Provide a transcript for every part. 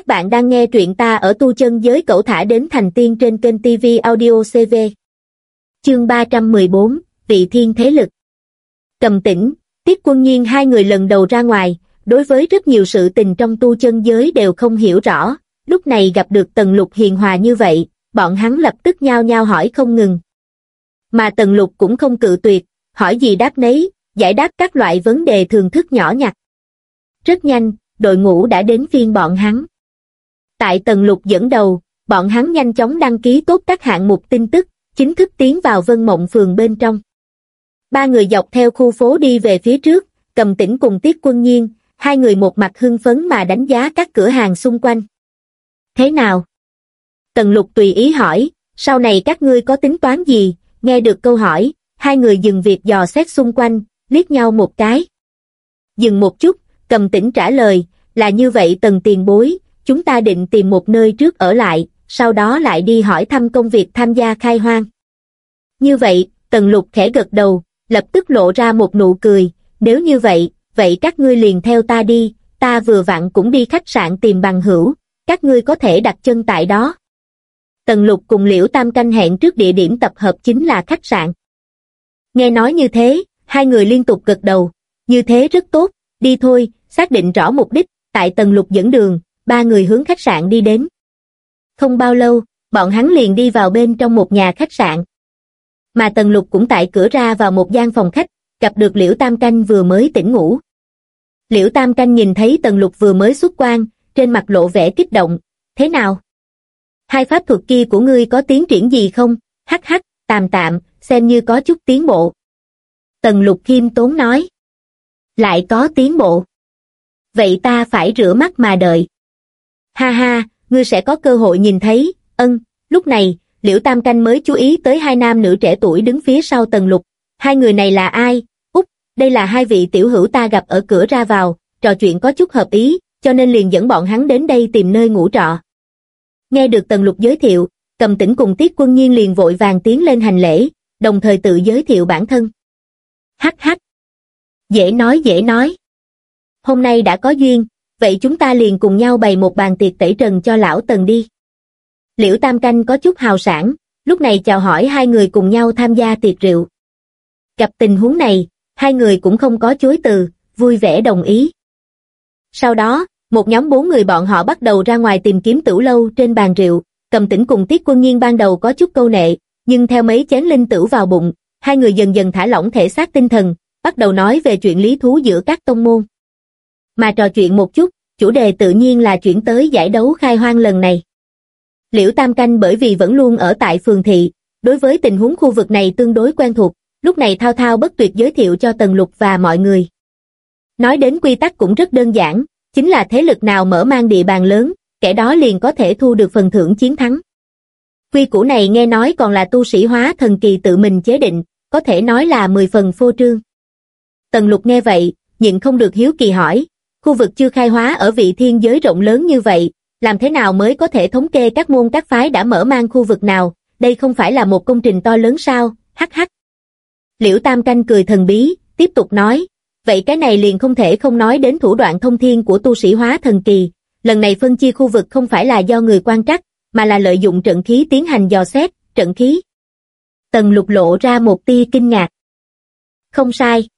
Các bạn đang nghe truyện ta ở tu chân giới cẩu thả đến thành tiên trên kênh TV Audio CV. Chương 314, Vị Thiên Thế Lực Cầm tĩnh, Tiết Quân Nhiên hai người lần đầu ra ngoài, đối với rất nhiều sự tình trong tu chân giới đều không hiểu rõ, lúc này gặp được Tần Lục hiền hòa như vậy, bọn hắn lập tức nhao nhao hỏi không ngừng. Mà Tần Lục cũng không cự tuyệt, hỏi gì đáp nấy, giải đáp các loại vấn đề thường thức nhỏ nhặt. Rất nhanh, đội ngũ đã đến phiên bọn hắn. Tại Tần Lục dẫn đầu, bọn hắn nhanh chóng đăng ký tốt các hạng mục tin tức, chính thức tiến vào Vân Mộng Phường bên trong. Ba người dọc theo khu phố đi về phía trước, cầm tĩnh cùng Tiết Quân Nhiên, hai người một mặt hưng phấn mà đánh giá các cửa hàng xung quanh. Thế nào? Tần Lục tùy ý hỏi, sau này các ngươi có tính toán gì? Nghe được câu hỏi, hai người dừng việc dò xét xung quanh, liếc nhau một cái. Dừng một chút, cầm tĩnh trả lời, là như vậy tần tiền bối, chúng ta định tìm một nơi trước ở lại, sau đó lại đi hỏi thăm công việc tham gia khai hoang. Như vậy, tần lục khẽ gật đầu, lập tức lộ ra một nụ cười, nếu như vậy, vậy các ngươi liền theo ta đi, ta vừa vặn cũng đi khách sạn tìm bằng hữu, các ngươi có thể đặt chân tại đó. Tần lục cùng liễu tam canh hẹn trước địa điểm tập hợp chính là khách sạn. Nghe nói như thế, hai người liên tục gật đầu, như thế rất tốt, đi thôi, xác định rõ mục đích, tại tần lục dẫn đường, ba người hướng khách sạn đi đến. Không bao lâu, bọn hắn liền đi vào bên trong một nhà khách sạn. Mà tần lục cũng tại cửa ra vào một gian phòng khách, gặp được Liễu Tam Canh vừa mới tỉnh ngủ. Liễu Tam Canh nhìn thấy tần lục vừa mới xuất quan, trên mặt lộ vẻ kích động, thế nào? Hai pháp thuật kia của ngươi có tiến triển gì không? Hắc hắc, tạm tạm, xem như có chút tiến bộ. Tần lục Kim tốn nói. Lại có tiến bộ. Vậy ta phải rửa mắt mà đợi. Ha ha, ngươi sẽ có cơ hội nhìn thấy, ân, lúc này, Liễu Tam Canh mới chú ý tới hai nam nữ trẻ tuổi đứng phía sau tần lục. Hai người này là ai? Úc, đây là hai vị tiểu hữu ta gặp ở cửa ra vào, trò chuyện có chút hợp ý, cho nên liền dẫn bọn hắn đến đây tìm nơi ngủ trọ. Nghe được tần lục giới thiệu, cầm tĩnh cùng tiết quân nhiên liền vội vàng tiến lên hành lễ, đồng thời tự giới thiệu bản thân. Hắc hắc. Dễ nói dễ nói. Hôm nay đã có duyên, vậy chúng ta liền cùng nhau bày một bàn tiệc tẩy trần cho lão Tần đi. Liễu Tam Canh có chút hào sản, lúc này chào hỏi hai người cùng nhau tham gia tiệc rượu. Gặp tình huống này, hai người cũng không có chối từ, vui vẻ đồng ý. Sau đó, một nhóm bốn người bọn họ bắt đầu ra ngoài tìm kiếm tửu lâu trên bàn rượu, cầm tĩnh cùng tiết quân nhiên ban đầu có chút câu nệ, nhưng theo mấy chén linh tửu vào bụng, hai người dần dần thả lỏng thể xác tinh thần, bắt đầu nói về chuyện lý thú giữa các tông môn. Mà trò chuyện một chút, chủ đề tự nhiên là chuyển tới giải đấu khai hoang lần này. Liễu Tam Canh bởi vì vẫn luôn ở tại phường thị, đối với tình huống khu vực này tương đối quen thuộc, lúc này thao thao bất tuyệt giới thiệu cho Tần Lục và mọi người. Nói đến quy tắc cũng rất đơn giản, chính là thế lực nào mở mang địa bàn lớn, kẻ đó liền có thể thu được phần thưởng chiến thắng. Quy củ này nghe nói còn là tu sĩ hóa thần kỳ tự mình chế định, có thể nói là 10 phần phô trương. Tần lục nghe vậy, nhịn không được hiếu kỳ hỏi, khu vực chưa khai hóa ở vị thiên giới rộng lớn như vậy, làm thế nào mới có thể thống kê các môn các phái đã mở mang khu vực nào, đây không phải là một công trình to lớn sao, hắc hắc. Liễu Tam Canh cười thần bí, tiếp tục nói, vậy cái này liền không thể không nói đến thủ đoạn thông thiên của tu sĩ hóa thần kỳ, lần này phân chia khu vực không phải là do người quan trắc, mà là lợi dụng trận khí tiến hành dò xét, trận khí. Tần lục lộ ra một tia kinh ngạc. Không sai.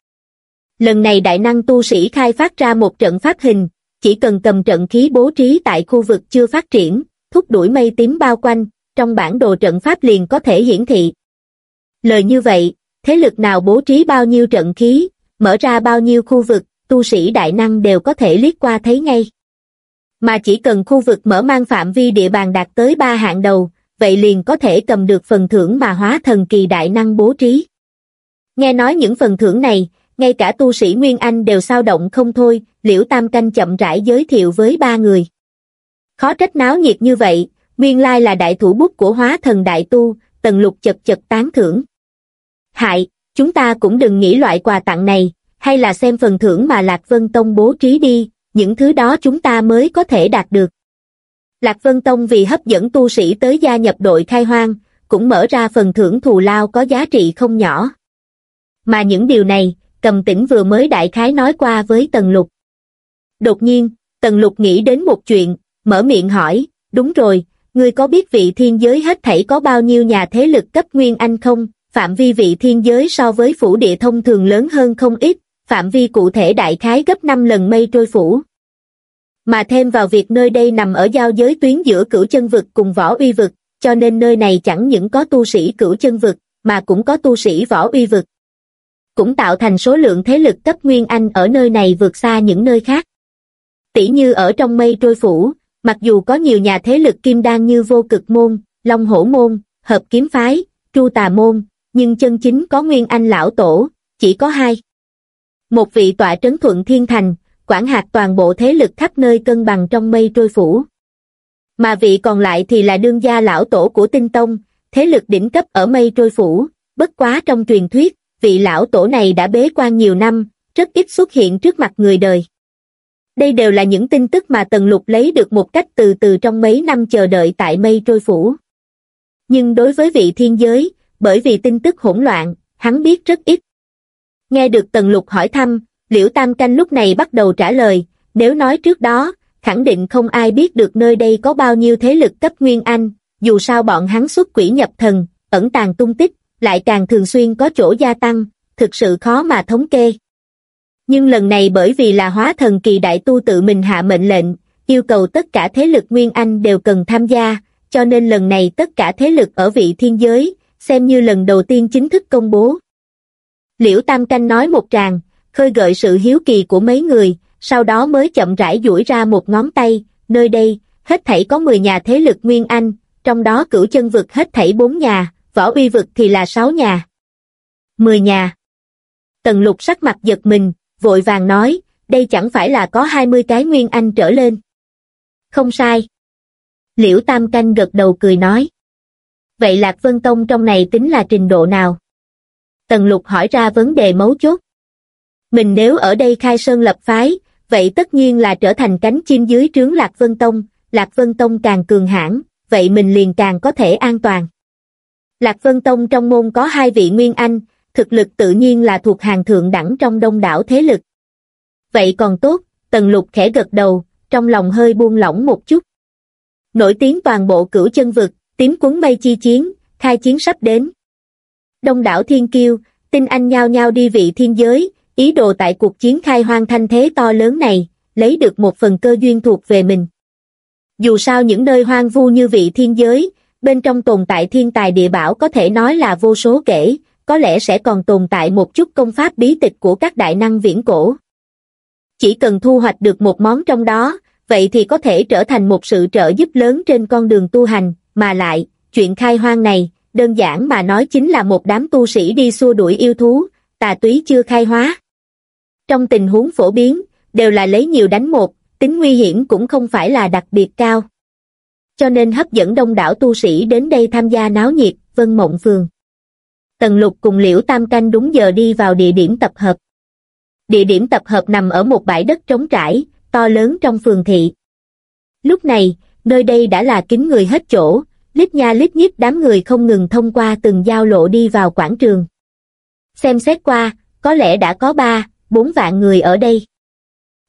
Lần này đại năng tu sĩ khai phát ra một trận pháp hình, chỉ cần cầm trận khí bố trí tại khu vực chưa phát triển, thúc đuổi mây tím bao quanh, trong bản đồ trận pháp liền có thể hiển thị. Lời như vậy, thế lực nào bố trí bao nhiêu trận khí, mở ra bao nhiêu khu vực, tu sĩ đại năng đều có thể liếc qua thấy ngay. Mà chỉ cần khu vực mở mang phạm vi địa bàn đạt tới ba hạng đầu, vậy liền có thể cầm được phần thưởng mà hóa thần kỳ đại năng bố trí. Nghe nói những phần thưởng này, ngay cả tu sĩ Nguyên Anh đều sao động không thôi, Liễu Tam Canh chậm rãi giới thiệu với ba người. Khó trách náo nhiệt như vậy, nguyên lai là đại thủ bút của hóa thần đại tu, tần lục chật chật tán thưởng. Hại, chúng ta cũng đừng nghĩ loại quà tặng này, hay là xem phần thưởng mà Lạc Vân Tông bố trí đi, những thứ đó chúng ta mới có thể đạt được. Lạc Vân Tông vì hấp dẫn tu sĩ tới gia nhập đội khai hoang, cũng mở ra phần thưởng thù lao có giá trị không nhỏ. Mà những điều này, cầm tĩnh vừa mới đại khái nói qua với Tần Lục. Đột nhiên, Tần Lục nghĩ đến một chuyện, mở miệng hỏi, đúng rồi, ngươi có biết vị thiên giới hết thảy có bao nhiêu nhà thế lực cấp Nguyên Anh không? Phạm vi vị thiên giới so với phủ địa thông thường lớn hơn không ít, phạm vi cụ thể đại khái gấp 5 lần mây trôi phủ. Mà thêm vào việc nơi đây nằm ở giao giới tuyến giữa cửu chân vực cùng võ uy vực, cho nên nơi này chẳng những có tu sĩ cửu chân vực, mà cũng có tu sĩ võ uy vực. Cũng tạo thành số lượng thế lực cấp Nguyên Anh ở nơi này vượt xa những nơi khác. Tỷ như ở trong mây trôi phủ, mặc dù có nhiều nhà thế lực kim đan như vô cực môn, long hổ môn, hợp kiếm phái, tru tà môn, nhưng chân chính có Nguyên Anh lão tổ, chỉ có hai. Một vị tọa trấn thuận thiên thành, quản hạt toàn bộ thế lực khắp nơi cân bằng trong mây trôi phủ. Mà vị còn lại thì là đương gia lão tổ của tinh tông, thế lực đỉnh cấp ở mây trôi phủ, bất quá trong truyền thuyết, vị lão tổ này đã bế quan nhiều năm, rất ít xuất hiện trước mặt người đời. Đây đều là những tin tức mà Tần Lục lấy được một cách từ từ trong mấy năm chờ đợi tại mây trôi phủ. Nhưng đối với vị thiên giới, bởi vì tin tức hỗn loạn, hắn biết rất ít. Nghe được Tần Lục hỏi thăm, Liễu Tam Canh lúc này bắt đầu trả lời, nếu nói trước đó, khẳng định không ai biết được nơi đây có bao nhiêu thế lực cấp Nguyên Anh, dù sao bọn hắn xuất quỷ nhập thần, ẩn tàng tung tích, lại càng thường xuyên có chỗ gia tăng, thực sự khó mà thống kê. Nhưng lần này bởi vì là hóa thần kỳ đại tu tự mình hạ mệnh lệnh, yêu cầu tất cả thế lực Nguyên Anh đều cần tham gia, cho nên lần này tất cả thế lực ở vị thiên giới, xem như lần đầu tiên chính thức công bố. Liễu Tam Canh nói một tràng, khơi gợi sự hiếu kỳ của mấy người, sau đó mới chậm rãi duỗi ra một ngón tay, nơi đây, hết thảy có 10 nhà thế lực Nguyên Anh, trong đó cửu chân vực hết thảy 4 nhà, võ bi vực thì là 6 nhà. 10 nhà. Tần lục sắc mặt giật mình, vội vàng nói, đây chẳng phải là có 20 cái Nguyên Anh trở lên. Không sai. Liễu Tam Canh gật đầu cười nói. Vậy Lạc Vân Tông trong này tính là trình độ nào? Tần lục hỏi ra vấn đề mấu chốt. Mình nếu ở đây khai sơn lập phái, vậy tất nhiên là trở thành cánh chim dưới trướng Lạc Vân Tông, Lạc Vân Tông càng cường hãn, vậy mình liền càng có thể an toàn. Lạc Vân Tông trong môn có hai vị Nguyên Anh, thực lực tự nhiên là thuộc hàng thượng đẳng trong đông đảo thế lực. Vậy còn tốt, Tần Lục khẽ gật đầu, trong lòng hơi buông lỏng một chút. Nổi tiếng toàn bộ cửu chân vực, tím cuốn mây chi chiến, khai chiến sắp đến. Đông đảo thiên kiêu, tinh anh nhao nhao đi vị thiên giới, ý đồ tại cuộc chiến khai hoang thanh thế to lớn này, lấy được một phần cơ duyên thuộc về mình. Dù sao những nơi hoang vu như vị thiên giới, bên trong tồn tại thiên tài địa bảo có thể nói là vô số kể, có lẽ sẽ còn tồn tại một chút công pháp bí tịch của các đại năng viễn cổ. Chỉ cần thu hoạch được một món trong đó, vậy thì có thể trở thành một sự trợ giúp lớn trên con đường tu hành, mà lại, chuyện khai hoang này, đơn giản mà nói chính là một đám tu sĩ đi xua đuổi yêu thú, tà túy chưa khai hóa. Trong tình huống phổ biến, đều là lấy nhiều đánh một, tính nguy hiểm cũng không phải là đặc biệt cao. Cho nên hấp dẫn đông đảo tu sĩ đến đây tham gia náo nhiệt, Vân Mộng Phường. Tần Lục cùng Liễu Tam Canh đúng giờ đi vào địa điểm tập hợp. Địa điểm tập hợp nằm ở một bãi đất trống trải, to lớn trong phường thị. Lúc này, nơi đây đã là kín người hết chỗ, lít nha lít nhít đám người không ngừng thông qua từng giao lộ đi vào quảng trường. Xem xét qua, có lẽ đã có ba, bốn vạn người ở đây.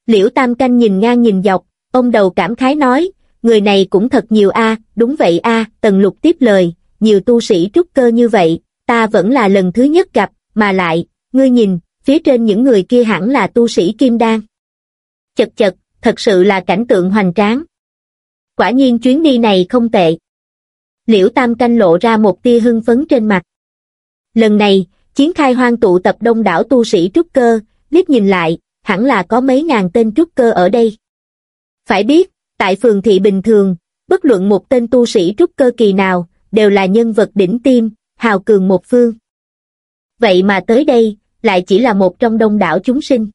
Liễu Tam Canh nhìn ngang nhìn dọc, ông đầu cảm khái nói, người này cũng thật nhiều a, đúng vậy a, Tần Lục tiếp lời, nhiều tu sĩ trúc cơ như vậy, ta vẫn là lần thứ nhất gặp, mà lại, ngươi nhìn, phía trên những người kia hẳn là tu sĩ kim đan. Chật chật, thật sự là cảnh tượng hoành tráng. Quả nhiên chuyến đi này không tệ. Liễu Tam Canh lộ ra một tia hưng phấn trên mặt. Lần này, chiến khai hoang tụ tập đông đảo tu sĩ trúc cơ, liếc nhìn lại, hẳn là có mấy ngàn tên trúc cơ ở đây. Phải biết, tại phường thị bình thường, bất luận một tên tu sĩ trúc cơ kỳ nào, đều là nhân vật đỉnh tim, hào cường một phương. Vậy mà tới đây, lại chỉ là một trong đông đảo chúng sinh.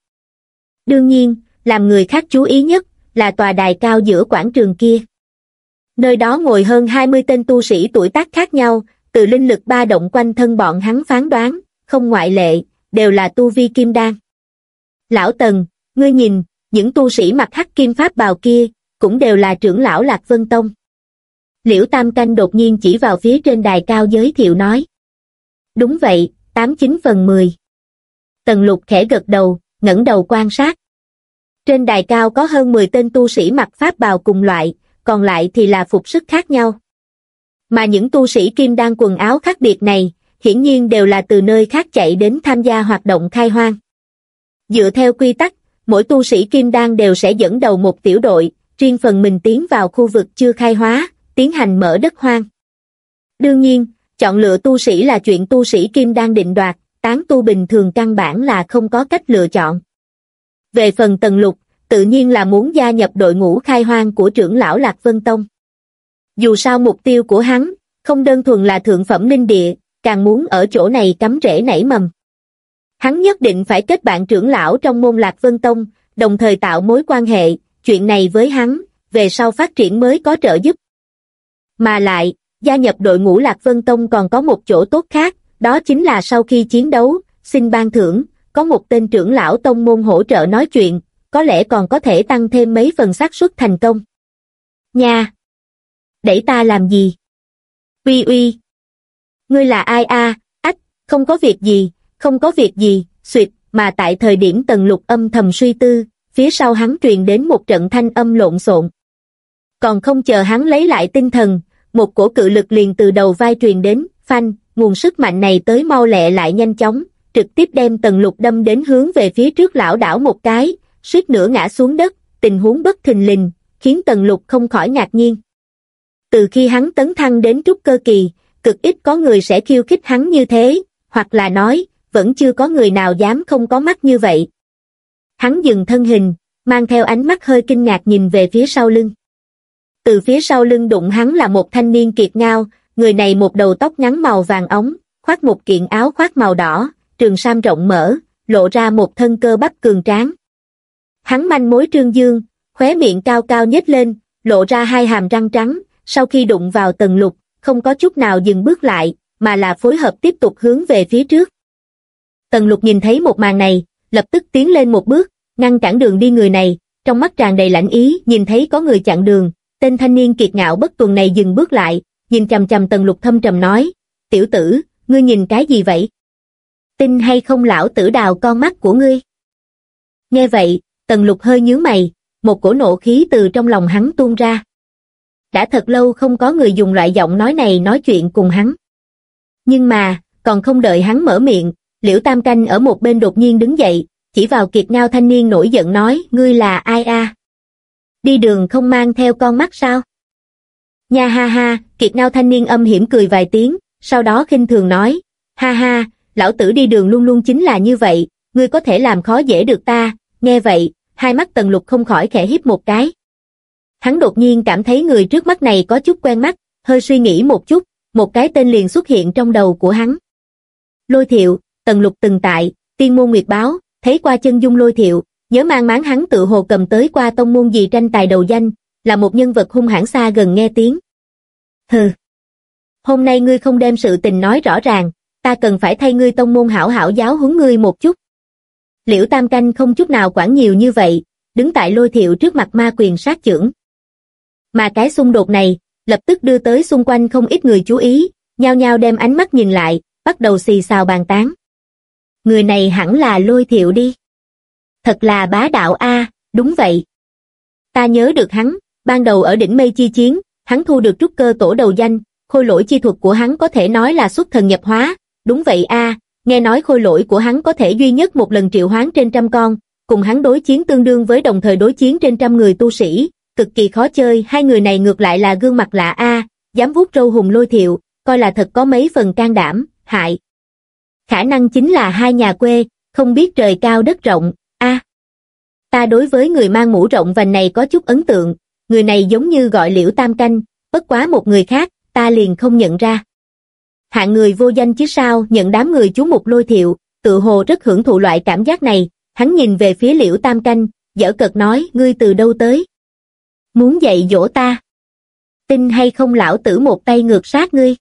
Đương nhiên, làm người khác chú ý nhất, là tòa đài cao giữa quảng trường kia. Nơi đó ngồi hơn 20 tên tu sĩ tuổi tác khác nhau, từ linh lực ba động quanh thân bọn hắn phán đoán, không ngoại lệ, đều là tu vi kim đan. Lão Tần, ngươi nhìn, những tu sĩ mặc hắc kim pháp bào kia, cũng đều là trưởng lão Lạc Vân Tông. Liễu Tam Canh đột nhiên chỉ vào phía trên đài cao giới thiệu nói. Đúng vậy, 89 phần 10. Tần lục khẽ gật đầu, ngẩng đầu quan sát. Trên đài cao có hơn 10 tên tu sĩ mặc pháp bào cùng loại, còn lại thì là phục sức khác nhau. Mà những tu sĩ kim đan quần áo khác biệt này, hiển nhiên đều là từ nơi khác chạy đến tham gia hoạt động khai hoang. Dựa theo quy tắc, mỗi tu sĩ kim đan đều sẽ dẫn đầu một tiểu đội, riêng phần mình tiến vào khu vực chưa khai hóa, tiến hành mở đất hoang. Đương nhiên, chọn lựa tu sĩ là chuyện tu sĩ kim đang định đoạt, tán tu bình thường căn bản là không có cách lựa chọn. Về phần tần lục, tự nhiên là muốn gia nhập đội ngũ khai hoang của trưởng lão Lạc Vân Tông. Dù sao mục tiêu của hắn, không đơn thuần là thượng phẩm linh địa, càng muốn ở chỗ này cắm rễ nảy mầm. Hắn nhất định phải kết bạn trưởng lão trong môn Lạc Vân Tông, đồng thời tạo mối quan hệ, chuyện này với hắn, về sau phát triển mới có trợ giúp. Mà lại, gia nhập đội ngũ Lạc Vân Tông còn có một chỗ tốt khác, đó chính là sau khi chiến đấu, xin ban thưởng, có một tên trưởng lão tông môn hỗ trợ nói chuyện, có lẽ còn có thể tăng thêm mấy phần xác suất thành công. Nha! Đẩy ta làm gì? Uy uy! Ngươi là ai a? Ách, không có việc gì, không có việc gì, suyệt, mà tại thời điểm tần lục âm thầm suy tư, phía sau hắn truyền đến một trận thanh âm lộn xộn. Còn không chờ hắn lấy lại tinh thần, một cổ cự lực liền từ đầu vai truyền đến, phanh, nguồn sức mạnh này tới mau lẹ lại nhanh chóng, trực tiếp đem tần lục đâm đến hướng về phía trước lão đảo một cái, suýt nữa ngã xuống đất, tình huống bất thình lình, khiến tần lục không khỏi ngạc nhiên. Từ khi hắn tấn thăng đến trúc cơ kỳ, cực ít có người sẽ khiêu khích hắn như thế, hoặc là nói, vẫn chưa có người nào dám không có mắt như vậy. Hắn dừng thân hình, mang theo ánh mắt hơi kinh ngạc nhìn về phía sau lưng. Từ phía sau lưng đụng hắn là một thanh niên kiệt ngao, người này một đầu tóc ngắn màu vàng ống, khoác một kiện áo khoác màu đỏ, trường sam rộng mở, lộ ra một thân cơ bắp cường tráng. Hắn manh mối trương dương, khóe miệng cao cao nhếch lên, lộ ra hai hàm răng trắng, sau khi đụng vào tầng lục, không có chút nào dừng bước lại, mà là phối hợp tiếp tục hướng về phía trước. Tần lục nhìn thấy một màn này, lập tức tiến lên một bước, ngăn cản đường đi người này, trong mắt tràn đầy lãnh ý, nhìn thấy có người chặn đường, tên thanh niên kiệt ngạo bất tuần này dừng bước lại, nhìn chầm chầm tần lục thâm trầm nói, tiểu tử, ngươi nhìn cái gì vậy? Tin hay không lão tử đào con mắt của ngươi? Nghe vậy, tần lục hơi nhướng mày, một cổ nộ khí từ trong lòng hắn tuôn ra. Đã thật lâu không có người dùng loại giọng nói này nói chuyện cùng hắn. Nhưng mà, còn không đợi hắn mở miệng, liễu tam canh ở một bên đột nhiên đứng dậy, chỉ vào kiệt ngao thanh niên nổi giận nói, ngươi là ai a? Đi đường không mang theo con mắt sao? Nha ha ha, kiệt ngao thanh niên âm hiểm cười vài tiếng, sau đó khinh thường nói, ha ha, lão tử đi đường luôn luôn chính là như vậy, ngươi có thể làm khó dễ được ta, nghe vậy, hai mắt tần lục không khỏi khẽ híp một cái. Hắn đột nhiên cảm thấy người trước mắt này có chút quen mắt, hơi suy nghĩ một chút, một cái tên liền xuất hiện trong đầu của hắn. Lôi thiệu, tần lục từng tại, tiên môn nguyệt báo, thấy qua chân dung lôi thiệu, nhớ mang máng hắn tự hồ cầm tới qua tông môn gì tranh tài đầu danh, là một nhân vật hung hãn xa gần nghe tiếng. Hừ. Hôm nay ngươi không đem sự tình nói rõ ràng, ta cần phải thay ngươi tông môn hảo hảo giáo huấn ngươi một chút. Liễu Tam Canh không chút nào quản nhiều như vậy, đứng tại lôi thiệu trước mặt ma quyền sát trưởng. Mà cái xung đột này, lập tức đưa tới xung quanh không ít người chú ý, nhao nhao đem ánh mắt nhìn lại, bắt đầu xì xào bàn tán. Người này hẳn là lôi thiệu đi. Thật là bá đạo a, đúng vậy. Ta nhớ được hắn, ban đầu ở đỉnh mây chi chiến, hắn thu được trúc cơ tổ đầu danh, khôi lỗi chi thuật của hắn có thể nói là xuất thần nhập hóa, đúng vậy a, nghe nói khôi lỗi của hắn có thể duy nhất một lần triệu hoán trên trăm con, cùng hắn đối chiến tương đương với đồng thời đối chiến trên trăm người tu sĩ, cực kỳ khó chơi, hai người này ngược lại là gương mặt lạ a, dám vuốt râu hùng lôi thiệu, coi là thật có mấy phần can đảm, hại. Khả năng chính là hai nhà quê, không biết trời cao đất rộng, a. ta đối với người mang mũ rộng vành này có chút ấn tượng, người này giống như gọi liễu tam canh, bất quá một người khác, ta liền không nhận ra. Hạng người vô danh chứ sao nhận đám người chú mục lôi thiệu, tự hồ rất hưởng thụ loại cảm giác này, hắn nhìn về phía liễu tam canh, dở cợt nói, ngươi từ đâu tới? Muốn dạy dỗ ta? Tin hay không lão tử một tay ngược sát ngươi?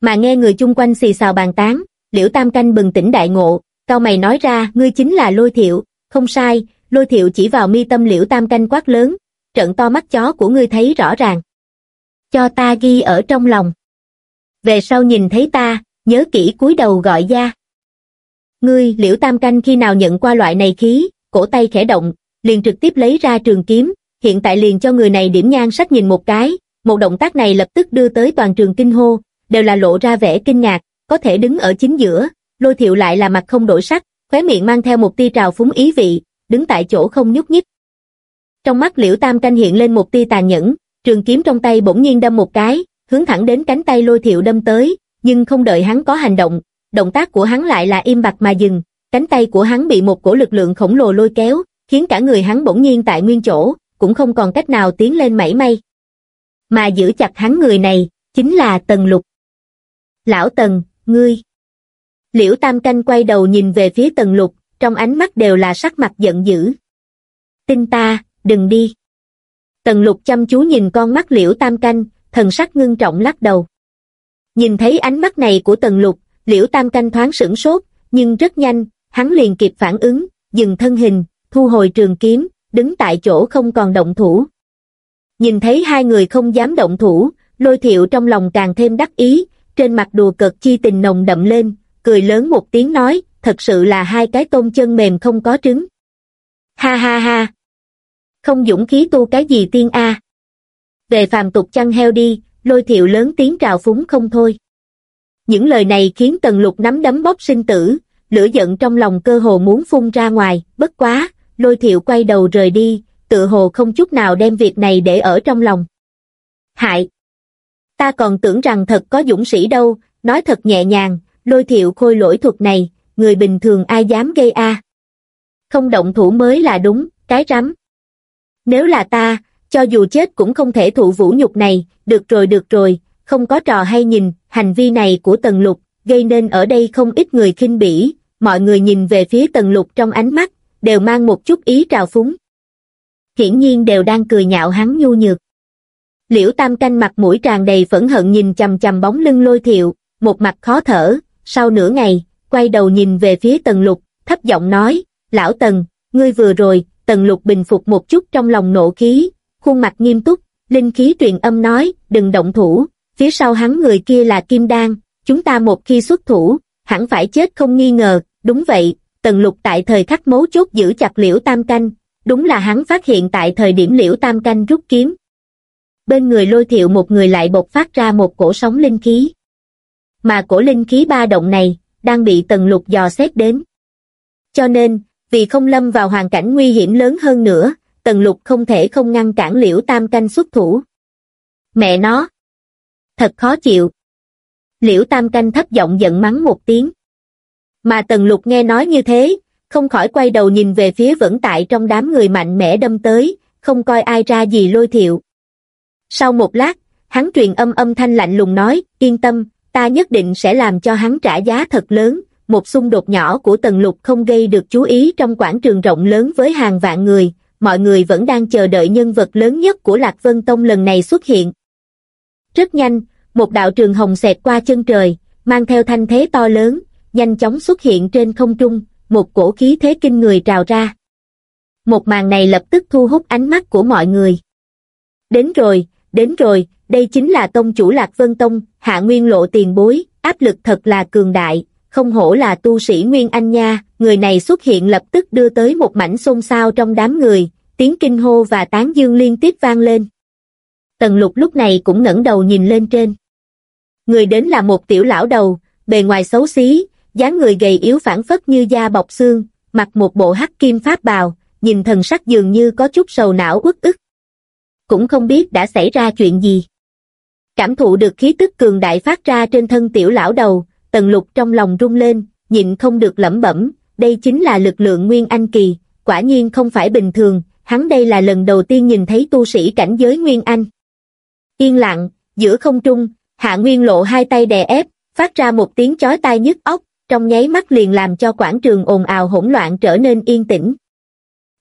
Mà nghe người chung quanh xì xào bàn tán, liễu tam canh bừng tỉnh đại ngộ, cao mày nói ra, ngươi chính là lôi thiệu, không sai, lôi thiệu chỉ vào mi tâm liễu tam canh quát lớn, trận to mắt chó của ngươi thấy rõ ràng. Cho ta ghi ở trong lòng. Về sau nhìn thấy ta, nhớ kỹ cúi đầu gọi ra. Ngươi, liễu tam canh khi nào nhận qua loại này khí, cổ tay khẽ động, liền trực tiếp lấy ra trường kiếm, hiện tại liền cho người này điểm nhan sách nhìn một cái, một động tác này lập tức đưa tới toàn trường kinh hô, đều là lộ ra vẻ kinh ngạc, có thể đứng ở chính giữa, lôi thiệu lại là mặt không đổi sắc, khóe miệng mang theo một tia trào phúng ý vị, đứng tại chỗ không nhúc nhích. Trong mắt liễu tam canh hiện lên một tia tàn nhẫn, trường kiếm trong tay bỗng nhiên đâm một cái, hướng thẳng đến cánh tay lôi thiệu đâm tới, nhưng không đợi hắn có hành động, động tác của hắn lại là im bặt mà dừng, cánh tay của hắn bị một cổ lực lượng khổng lồ lôi kéo, khiến cả người hắn bỗng nhiên tại nguyên chỗ, cũng không còn cách nào tiến lên mảy may. Mà giữ chặt hắn người này, chính là Tần Lục. Lão Tần, ngươi. Liễu Tam Canh quay đầu nhìn về phía Tần Lục, trong ánh mắt đều là sắc mặt giận dữ. Tin ta, đừng đi. Tần Lục chăm chú nhìn con mắt Liễu Tam Canh, thần sắc ngưng trọng lắc đầu. Nhìn thấy ánh mắt này của Tần Lục, Liễu Tam Canh thoáng sửng sốt, nhưng rất nhanh, hắn liền kịp phản ứng, dừng thân hình, thu hồi trường kiếm, đứng tại chỗ không còn động thủ. Nhìn thấy hai người không dám động thủ, lôi thiệu trong lòng càng thêm đắc ý, trên mặt đùa cợt chi tình nồng đậm lên, cười lớn một tiếng nói, thật sự là hai cái tôm chân mềm không có trứng. Ha ha ha! Không dũng khí tu cái gì tiên a Về phàm tục chăn heo đi, lôi thiệu lớn tiếng trào phúng không thôi. Những lời này khiến tần lục nắm đấm bóp sinh tử, lửa giận trong lòng cơ hồ muốn phun ra ngoài, bất quá, lôi thiệu quay đầu rời đi, tự hồ không chút nào đem việc này để ở trong lòng. Hại! Ta còn tưởng rằng thật có dũng sĩ đâu, nói thật nhẹ nhàng, lôi thiệu khôi lỗi thuật này, người bình thường ai dám gây a Không động thủ mới là đúng, cái rắm. Nếu là ta, cho dù chết cũng không thể thụ vũ nhục này, được rồi được rồi, không có trò hay nhìn, hành vi này của Tần Lục, gây nên ở đây không ít người khinh bỉ, mọi người nhìn về phía Tần Lục trong ánh mắt, đều mang một chút ý trào phúng. Hiển nhiên đều đang cười nhạo hắn nhu nhược. Liễu Tam Canh mặt mũi tràn đầy phẫn hận nhìn chầm chầm bóng lưng lôi thiệu, một mặt khó thở, sau nửa ngày, quay đầu nhìn về phía Tần Lục, thấp giọng nói, Lão Tần, ngươi vừa rồi, Tần Lục bình phục một chút trong lòng nộ khí, khuôn mặt nghiêm túc, linh khí truyền âm nói, đừng động thủ, phía sau hắn người kia là Kim Đan, chúng ta một khi xuất thủ, hẳn phải chết không nghi ngờ, đúng vậy, Tần Lục tại thời khắc mấu chốt giữ chặt liễu tam canh, đúng là hắn phát hiện tại thời điểm liễu tam canh rút kiếm. Bên người lôi thiệu một người lại bộc phát ra một cổ sóng linh khí. Mà cổ linh khí ba động này, đang bị Tần Lục dò xét đến. Cho nên, vì không lâm vào hoàn cảnh nguy hiểm lớn hơn nữa, Tần Lục không thể không ngăn cản liễu tam canh xuất thủ. Mẹ nó! Thật khó chịu. Liễu tam canh thấp giọng giận mắng một tiếng. Mà Tần Lục nghe nói như thế, không khỏi quay đầu nhìn về phía vẫn tại trong đám người mạnh mẽ đâm tới, không coi ai ra gì lôi thiệu. Sau một lát, hắn truyền âm âm thanh lạnh lùng nói, yên tâm, ta nhất định sẽ làm cho hắn trả giá thật lớn, một xung đột nhỏ của Tần Lục không gây được chú ý trong quảng trường rộng lớn với hàng vạn người, mọi người vẫn đang chờ đợi nhân vật lớn nhất của Lạc Vân Tông lần này xuất hiện. Rất nhanh, một đạo trường hồng xẹt qua chân trời, mang theo thanh thế to lớn, nhanh chóng xuất hiện trên không trung, một cổ khí thế kinh người trào ra. Một màn này lập tức thu hút ánh mắt của mọi người. Đến rồi, đến rồi, đây chính là tông chủ Lạc Vân Tông, hạ nguyên lộ tiền bối, áp lực thật là cường đại, không hổ là tu sĩ Nguyên Anh nha, người này xuất hiện lập tức đưa tới một mảnh xôn xao trong đám người, tiếng kinh hô và tán dương liên tiếp vang lên. Tần lục lúc này cũng ngẩng đầu nhìn lên trên. Người đến là một tiểu lão đầu, bề ngoài xấu xí, dáng người gầy yếu phản phất như da bọc xương, mặc một bộ hắc kim pháp bào, nhìn thần sắc dường như có chút sầu não uất ức. Cũng không biết đã xảy ra chuyện gì. Cảm thụ được khí tức cường đại phát ra trên thân tiểu lão đầu, tần lục trong lòng rung lên, nhịn không được lẩm bẩm, đây chính là lực lượng Nguyên Anh Kỳ, quả nhiên không phải bình thường, hắn đây là lần đầu tiên nhìn thấy tu sĩ cảnh giới Nguyên Anh. Yên lặng, giữa không trung, Hạ Nguyên lộ hai tay đè ép, phát ra một tiếng chói tai nhức óc, trong nháy mắt liền làm cho quảng trường ồn ào hỗn loạn trở nên yên tĩnh.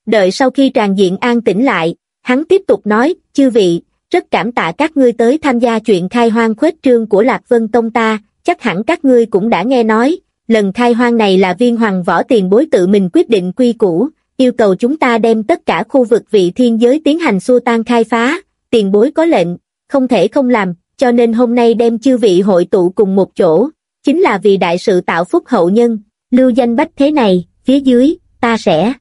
Đợi sau khi tràn diện an tĩnh lại, hắn tiếp tục nói, chư vị, rất cảm tạ các ngươi tới tham gia chuyện khai hoang khuếch trương của Lạc Vân Tông ta, chắc hẳn các ngươi cũng đã nghe nói, lần khai hoang này là viên hoàng võ tiền bối tự mình quyết định quy củ, yêu cầu chúng ta đem tất cả khu vực vị thiên giới tiến hành xua tan khai phá, tiền bối có lệnh, không thể không làm, cho nên hôm nay đem chư vị hội tụ cùng một chỗ, chính là vì đại sự tạo phúc hậu nhân, lưu danh bách thế này, phía dưới, ta sẽ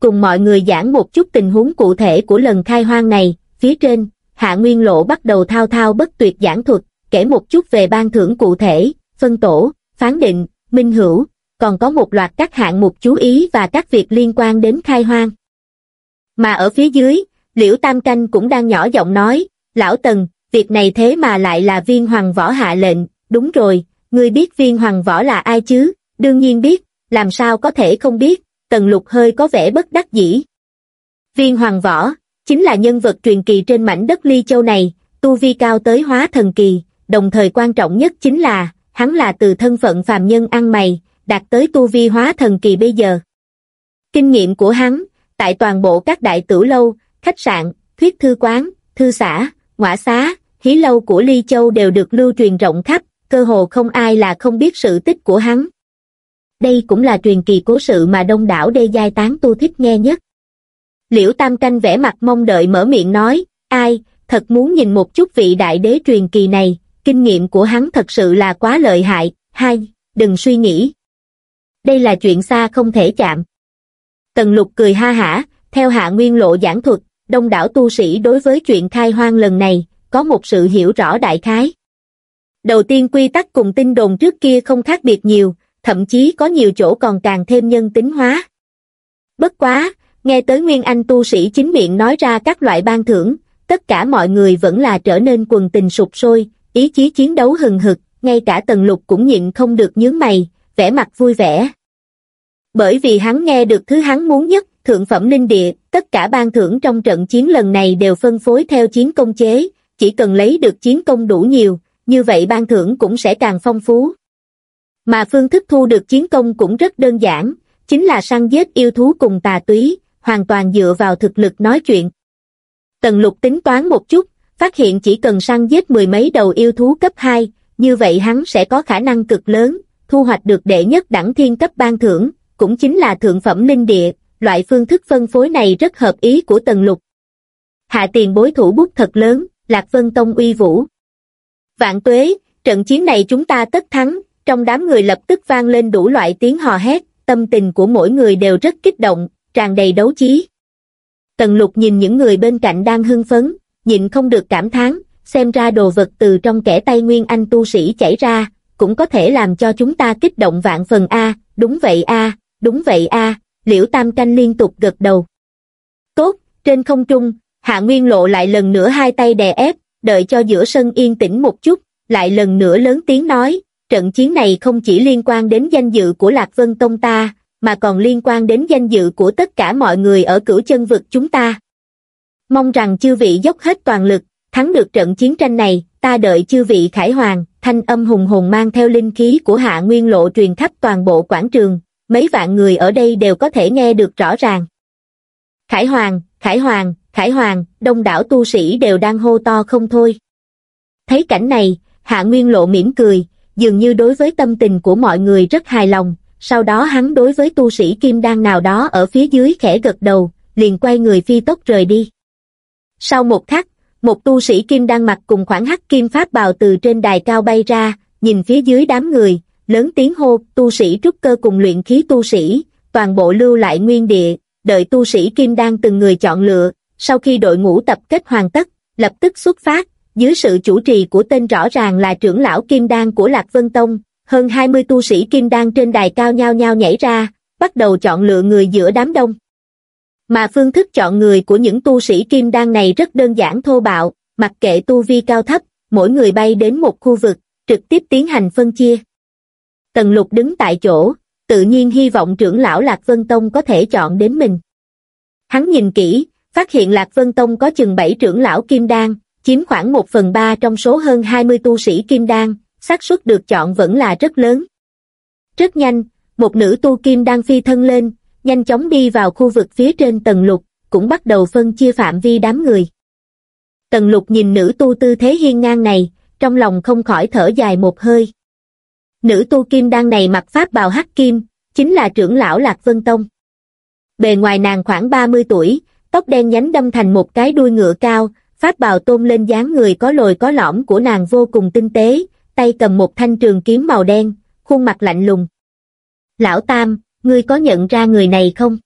Cùng mọi người giảng một chút tình huống cụ thể của lần khai hoang này, phía trên, Hạ Nguyên Lộ bắt đầu thao thao bất tuyệt giảng thuật, kể một chút về ban thưởng cụ thể, phân tổ, phán định, minh hữu, còn có một loạt các hạng mục chú ý và các việc liên quan đến khai hoang. Mà ở phía dưới, Liễu Tam Canh cũng đang nhỏ giọng nói, Lão Tần, việc này thế mà lại là viên hoàng võ hạ lệnh, đúng rồi, ngươi biết viên hoàng võ là ai chứ, đương nhiên biết, làm sao có thể không biết, Tần Lục hơi có vẻ bất đắc dĩ. Viên hoàng võ, chính là nhân vật truyền kỳ trên mảnh đất ly châu này, tu vi cao tới hóa thần kỳ, đồng thời quan trọng nhất chính là, hắn là từ thân phận phàm nhân ăn mày, đạt tới tu vi hóa thần kỳ bây giờ. Kinh nghiệm của hắn, tại toàn bộ các đại tử lâu, khách sạn, thuyết thư quán, thư xã, ngõa xá, hí lâu của Ly Châu đều được lưu truyền rộng khắp, cơ hồ không ai là không biết sự tích của hắn. Đây cũng là truyền kỳ cố sự mà đông đảo đê giai tán tu thích nghe nhất. Liễu Tam Canh vẽ mặt mong đợi mở miệng nói, ai, thật muốn nhìn một chút vị đại đế truyền kỳ này, kinh nghiệm của hắn thật sự là quá lợi hại, hai, đừng suy nghĩ. Đây là chuyện xa không thể chạm. Tần lục cười ha hả, theo hạ nguyên lộ giảng thuật, đông đảo tu sĩ đối với chuyện khai hoang lần này, có một sự hiểu rõ đại khái. Đầu tiên quy tắc cùng tin đồn trước kia không khác biệt nhiều, thậm chí có nhiều chỗ còn càng thêm nhân tính hóa. Bất quá, nghe tới Nguyên Anh tu sĩ chính miệng nói ra các loại ban thưởng, tất cả mọi người vẫn là trở nên quần tình sụp sôi, ý chí chiến đấu hừng hực, ngay cả tần lục cũng nhịn không được nhướng mày, vẻ mặt vui vẻ. Bởi vì hắn nghe được thứ hắn muốn nhất, thượng phẩm linh địa, tất cả ban thưởng trong trận chiến lần này đều phân phối theo chiến công chế, chỉ cần lấy được chiến công đủ nhiều, như vậy ban thưởng cũng sẽ càng phong phú. Mà phương thức thu được chiến công cũng rất đơn giản, chính là săn giết yêu thú cùng tà túy, hoàn toàn dựa vào thực lực nói chuyện. Tần lục tính toán một chút, phát hiện chỉ cần săn giết mười mấy đầu yêu thú cấp 2, như vậy hắn sẽ có khả năng cực lớn, thu hoạch được đệ nhất đẳng thiên cấp ban thưởng, cũng chính là thượng phẩm linh địa, loại phương thức phân phối này rất hợp ý của tần lục. Hạ tiền bối thủ bút thật lớn, Lạc Vân Tông uy vũ. Vạn tuế, trận chiến này chúng ta tất thắng, trong đám người lập tức vang lên đủ loại tiếng hò hét, tâm tình của mỗi người đều rất kích động, tràn đầy đấu chí. Tần lục nhìn những người bên cạnh đang hưng phấn, nhịn không được cảm thán, xem ra đồ vật từ trong kẻ tay nguyên anh tu sĩ chảy ra, cũng có thể làm cho chúng ta kích động vạn phần A, đúng vậy A, đúng vậy A, liễu tam canh liên tục gật đầu. Tốt, trên không trung, hạ nguyên lộ lại lần nữa hai tay đè ép, đợi cho giữa sân yên tĩnh một chút, lại lần nữa lớn tiếng nói, trận chiến này không chỉ liên quan đến danh dự của Lạc Vân Tông ta, mà còn liên quan đến danh dự của tất cả mọi người ở cửu chân vực chúng ta. Mong rằng chư vị dốc hết toàn lực, thắng được trận chiến tranh này, ta đợi chư vị khải hoàng, thanh âm hùng hùng mang theo linh khí của hạ nguyên lộ truyền khắp toàn bộ quảng trường, mấy vạn người ở đây đều có thể nghe được rõ ràng. Khải hoàng, khải hoàng, khải hoàng, đông đảo tu sĩ đều đang hô to không thôi. Thấy cảnh này, hạ nguyên lộ mỉm cười, dường như đối với tâm tình của mọi người rất hài lòng, sau đó hắn đối với tu sĩ kim đan nào đó ở phía dưới khẽ gật đầu, liền quay người phi tốc rời đi. Sau một khắc, một tu sĩ kim đan mặc cùng khoảng hắc kim pháp bào từ trên đài cao bay ra, nhìn phía dưới đám người, lớn tiếng hô, tu sĩ trúc cơ cùng luyện khí tu sĩ, toàn bộ lưu lại nguyên địa, đợi tu sĩ kim đan từng người chọn lựa, sau khi đội ngũ tập kết hoàn tất, lập tức xuất phát, dưới sự chủ trì của tên rõ ràng là trưởng lão kim đan của Lạc Vân Tông, hơn 20 tu sĩ kim đan trên đài cao nhau nhau nhảy ra, bắt đầu chọn lựa người giữa đám đông. Mà phương thức chọn người của những tu sĩ kim đan này rất đơn giản thô bạo, mặc kệ tu vi cao thấp, mỗi người bay đến một khu vực, trực tiếp tiến hành phân chia. Tần lục đứng tại chỗ, tự nhiên hy vọng trưởng lão Lạc Vân Tông có thể chọn đến mình. Hắn nhìn kỹ, phát hiện Lạc Vân Tông có chừng 7 trưởng lão kim đan, chiếm khoảng 1 phần 3 trong số hơn 20 tu sĩ kim đan, xác suất được chọn vẫn là rất lớn. Rất nhanh, một nữ tu kim đan phi thân lên, nhanh chóng đi vào khu vực phía trên tầng lục, cũng bắt đầu phân chia phạm vi đám người. Tần lục nhìn nữ tu tư thế hiên ngang này, trong lòng không khỏi thở dài một hơi. Nữ tu kim đan này mặc pháp bào hắc kim, chính là trưởng lão Lạc Vân Tông. Bề ngoài nàng khoảng 30 tuổi, tóc đen nhánh đâm thành một cái đuôi ngựa cao, pháp bào tôn lên dáng người có lồi có lõm của nàng vô cùng tinh tế, tay cầm một thanh trường kiếm màu đen, khuôn mặt lạnh lùng. Lão Tam, ngươi có nhận ra người này không?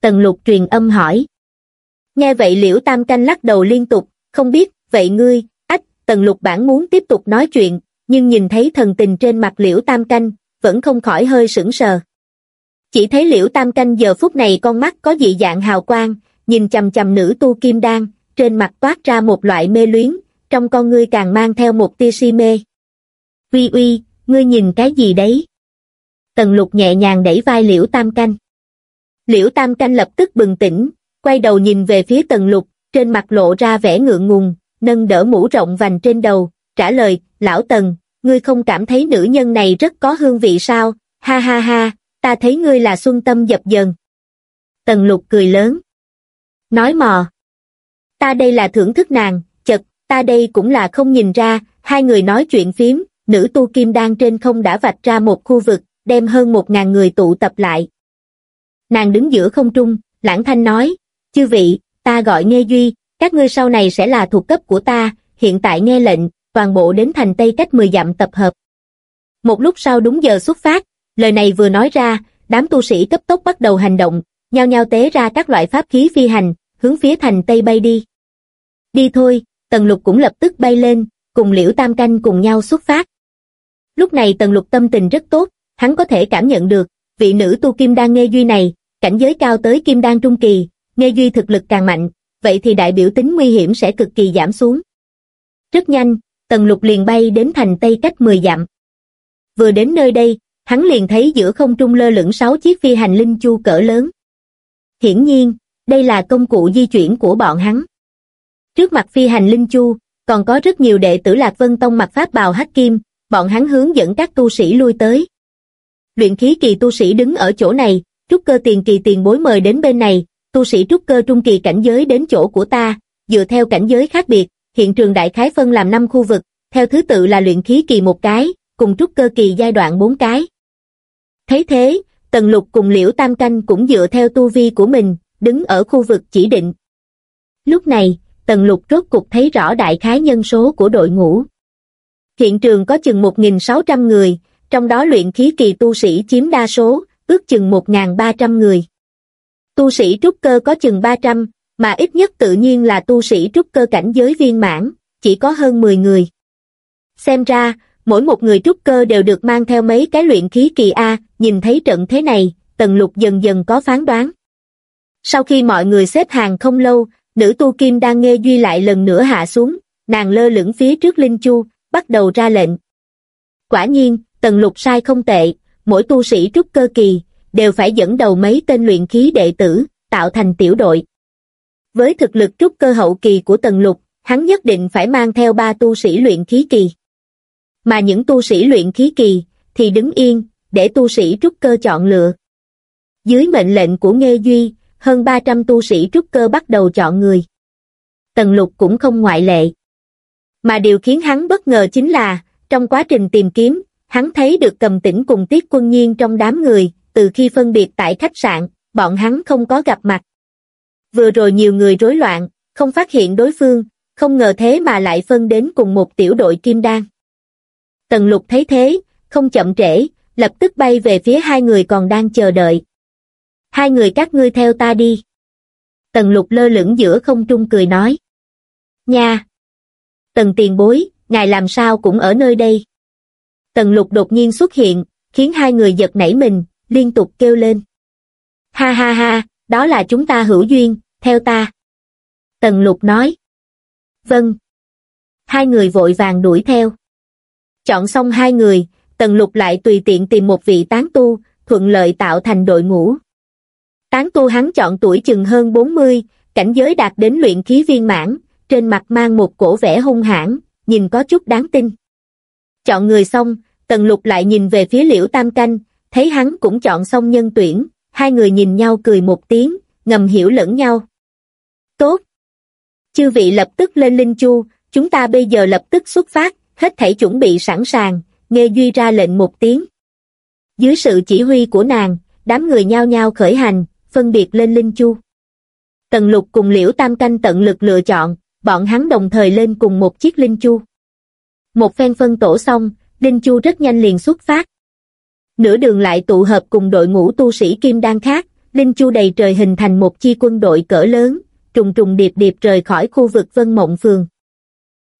Tần lục truyền âm hỏi. Nghe vậy liễu tam canh lắc đầu liên tục, không biết, vậy ngươi, ách, tần lục bản muốn tiếp tục nói chuyện, nhưng nhìn thấy thần tình trên mặt liễu tam canh, vẫn không khỏi hơi sững sờ. Chỉ thấy liễu tam canh giờ phút này con mắt có dị dạng hào quang, nhìn chầm chầm nữ tu kim đan, trên mặt toát ra một loại mê luyến, trong con ngươi càng mang theo một tia si mê. Uy uy, ngươi nhìn cái gì đấy? Tần lục nhẹ nhàng đẩy vai liễu tam canh. Liễu tam canh lập tức bừng tỉnh, quay đầu nhìn về phía tần lục, trên mặt lộ ra vẻ ngượng ngùng, nâng đỡ mũ rộng vành trên đầu, trả lời, lão tần, ngươi không cảm thấy nữ nhân này rất có hương vị sao, ha ha ha, ta thấy ngươi là xuân tâm dập dần. Tần lục cười lớn. Nói mò. Ta đây là thưởng thức nàng, chật, ta đây cũng là không nhìn ra, hai người nói chuyện phím, nữ tu kim đang trên không đã vạch ra một khu vực, đem hơn một ngàn người tụ tập lại. Nàng đứng giữa không trung, lãng thanh nói, chư vị, ta gọi Nghe Duy, các ngươi sau này sẽ là thuộc cấp của ta, hiện tại nghe lệnh, toàn bộ đến thành Tây cách 10 dặm tập hợp. Một lúc sau đúng giờ xuất phát, lời này vừa nói ra, đám tu sĩ cấp tốc bắt đầu hành động, nhao nhao tế ra các loại pháp khí phi hành, hướng phía thành Tây bay đi. Đi thôi, Tần Lục cũng lập tức bay lên, cùng Liễu Tam Canh cùng nhau xuất phát. Lúc này Tần Lục tâm tình rất tốt, hắn có thể cảm nhận được, vị nữ tu kim đan nghe duy này, cảnh giới cao tới kim đan trung kỳ, nghe duy thực lực càng mạnh, vậy thì đại biểu tính nguy hiểm sẽ cực kỳ giảm xuống. Rất nhanh, Tần Lục liền bay đến thành Tây cách 10 dặm. Vừa đến nơi đây, hắn liền thấy giữa không trung lơ lửng 6 chiếc phi hành linh chu cỡ lớn. Hiển nhiên, đây là công cụ di chuyển của bọn hắn. Trước mặt phi hành linh chu, còn có rất nhiều đệ tử Lạc Vân Tông mặc pháp bào hắc kim, bọn hắn hướng dẫn các tu sĩ lui tới. Luyện khí kỳ tu sĩ đứng ở chỗ này, trúc cơ tiền kỳ tiền bối mời đến bên này, tu sĩ trúc cơ trung kỳ cảnh giới đến chỗ của ta, dựa theo cảnh giới khác biệt, hiện trường đại khái phân làm 5 khu vực, theo thứ tự là luyện khí kỳ một cái, cùng trúc cơ kỳ giai đoạn 4 cái. Thấy thế, Tần Lục cùng Liễu Tam Canh cũng dựa theo tu vi của mình, đứng ở khu vực chỉ định. Lúc này, Tần Lục rốt cục thấy rõ đại khái nhân số của đội ngũ. Hiện trường có chừng 1.600 người, trong đó luyện khí kỳ tu sĩ chiếm đa số, ước chừng 1.300 người. Tu sĩ trúc cơ có chừng 300, mà ít nhất tự nhiên là tu sĩ trúc cơ cảnh giới viên mãn, chỉ có hơn 10 người. Xem ra, mỗi một người trúc cơ đều được mang theo mấy cái luyện khí kỳ A, nhìn thấy trận thế này, tần lục dần dần có phán đoán. Sau khi mọi người xếp hàng không lâu, nữ tu kim đang nghe duy lại lần nữa hạ xuống, nàng lơ lửng phía trước Linh Chu, bắt đầu ra lệnh. Quả nhiên, tần lục sai không tệ, mỗi tu sĩ trúc cơ kỳ, đều phải dẫn đầu mấy tên luyện khí đệ tử, tạo thành tiểu đội. Với thực lực trúc cơ hậu kỳ của tần lục, hắn nhất định phải mang theo ba tu sĩ luyện khí kỳ. Mà những tu sĩ luyện khí kỳ, thì đứng yên, để tu sĩ trúc cơ chọn lựa. Dưới mệnh lệnh của Nghê Duy, hơn 300 tu sĩ trúc cơ bắt đầu chọn người. Tần lục cũng không ngoại lệ. Mà điều khiến hắn bất ngờ chính là, trong quá trình tìm kiếm, hắn thấy được cầm tĩnh cùng tiết quân nhiên trong đám người, từ khi phân biệt tại khách sạn, bọn hắn không có gặp mặt. Vừa rồi nhiều người rối loạn, không phát hiện đối phương, không ngờ thế mà lại phân đến cùng một tiểu đội kim đan. Tần lục thấy thế, không chậm trễ, lập tức bay về phía hai người còn đang chờ đợi. Hai người các ngươi theo ta đi. Tần lục lơ lửng giữa không trung cười nói. Nha! Tần tiền bối, ngài làm sao cũng ở nơi đây. Tần lục đột nhiên xuất hiện, khiến hai người giật nảy mình, liên tục kêu lên. Ha ha ha, đó là chúng ta hữu duyên, theo ta. Tần lục nói. Vâng. Hai người vội vàng đuổi theo. Chọn xong hai người, tần lục lại tùy tiện tìm một vị tán tu, thuận lợi tạo thành đội ngũ. Tán tu hắn chọn tuổi chừng hơn 40, cảnh giới đạt đến luyện khí viên mãn, trên mặt mang một cổ vẻ hung hãn, nhìn có chút đáng tin. Chọn người xong, tần lục lại nhìn về phía liễu tam canh, thấy hắn cũng chọn xong nhân tuyển, hai người nhìn nhau cười một tiếng, ngầm hiểu lẫn nhau. Tốt! Chư vị lập tức lên Linh Chu, chúng ta bây giờ lập tức xuất phát, hết thảy chuẩn bị sẵn sàng, nghe Duy ra lệnh một tiếng. Dưới sự chỉ huy của nàng, đám người nhao nhao khởi hành, phân biệt lên Linh Chu. Tần lục cùng liễu tam canh tận lực lựa chọn, bọn hắn đồng thời lên cùng một chiếc Linh Chu. Một phen phân tổ xong, Linh Chu rất nhanh liền xuất phát. Nửa đường lại tụ hợp cùng đội ngũ tu sĩ Kim Đan khác, Linh Chu đầy trời hình thành một chi quân đội cỡ lớn, trùng trùng điệp điệp rời khỏi khu vực Vân Mộng Phường.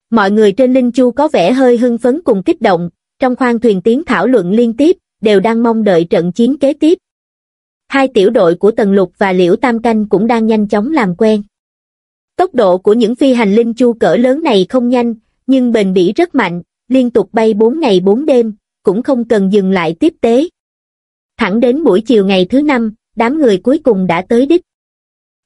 Mọi người trên Linh Chu có vẻ hơi hưng phấn cùng kích động, trong khoang thuyền tiếng thảo luận liên tiếp, đều đang mong đợi trận chiến kế tiếp. Hai tiểu đội của Tần Lục và Liễu Tam Canh cũng đang nhanh chóng làm quen. Tốc độ của những phi hành linh chu cỡ lớn này không nhanh, nhưng bền bỉ rất mạnh, liên tục bay 4 ngày 4 đêm, cũng không cần dừng lại tiếp tế. Thẳng đến buổi chiều ngày thứ năm, đám người cuối cùng đã tới đích.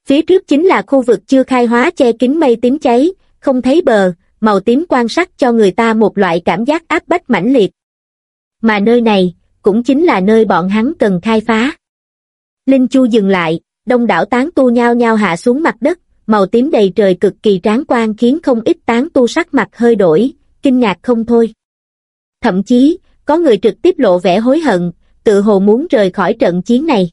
Phía trước chính là khu vực chưa khai hóa che kín mây tím cháy, không thấy bờ, màu tím quan sát cho người ta một loại cảm giác áp bách mãnh liệt. Mà nơi này, cũng chính là nơi bọn hắn cần khai phá. Linh Chu dừng lại, đông đảo tán tu nhao nhao hạ xuống mặt đất, màu tím đầy trời cực kỳ tráng quan khiến không ít tán tu sắc mặt hơi đổi, kinh ngạc không thôi. Thậm chí, có người trực tiếp lộ vẻ hối hận, tự hồ muốn rời khỏi trận chiến này.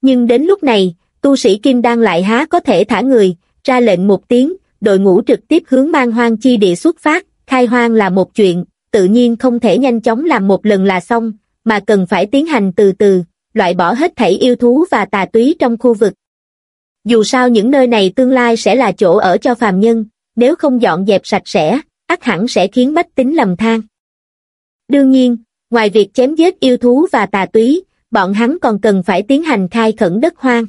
Nhưng đến lúc này, tu sĩ Kim Đan lại há có thể thả người, ra lệnh một tiếng, đội ngũ trực tiếp hướng mang hoang chi địa xuất phát, khai hoang là một chuyện, tự nhiên không thể nhanh chóng làm một lần là xong, mà cần phải tiến hành từ từ, loại bỏ hết thảy yêu thú và tà túy trong khu vực. Dù sao những nơi này tương lai sẽ là chỗ ở cho phàm nhân, nếu không dọn dẹp sạch sẽ, ắt hẳn sẽ khiến bách tính lầm than. Đương nhiên, ngoài việc chém giết yêu thú và tà túy, bọn hắn còn cần phải tiến hành khai khẩn đất hoang.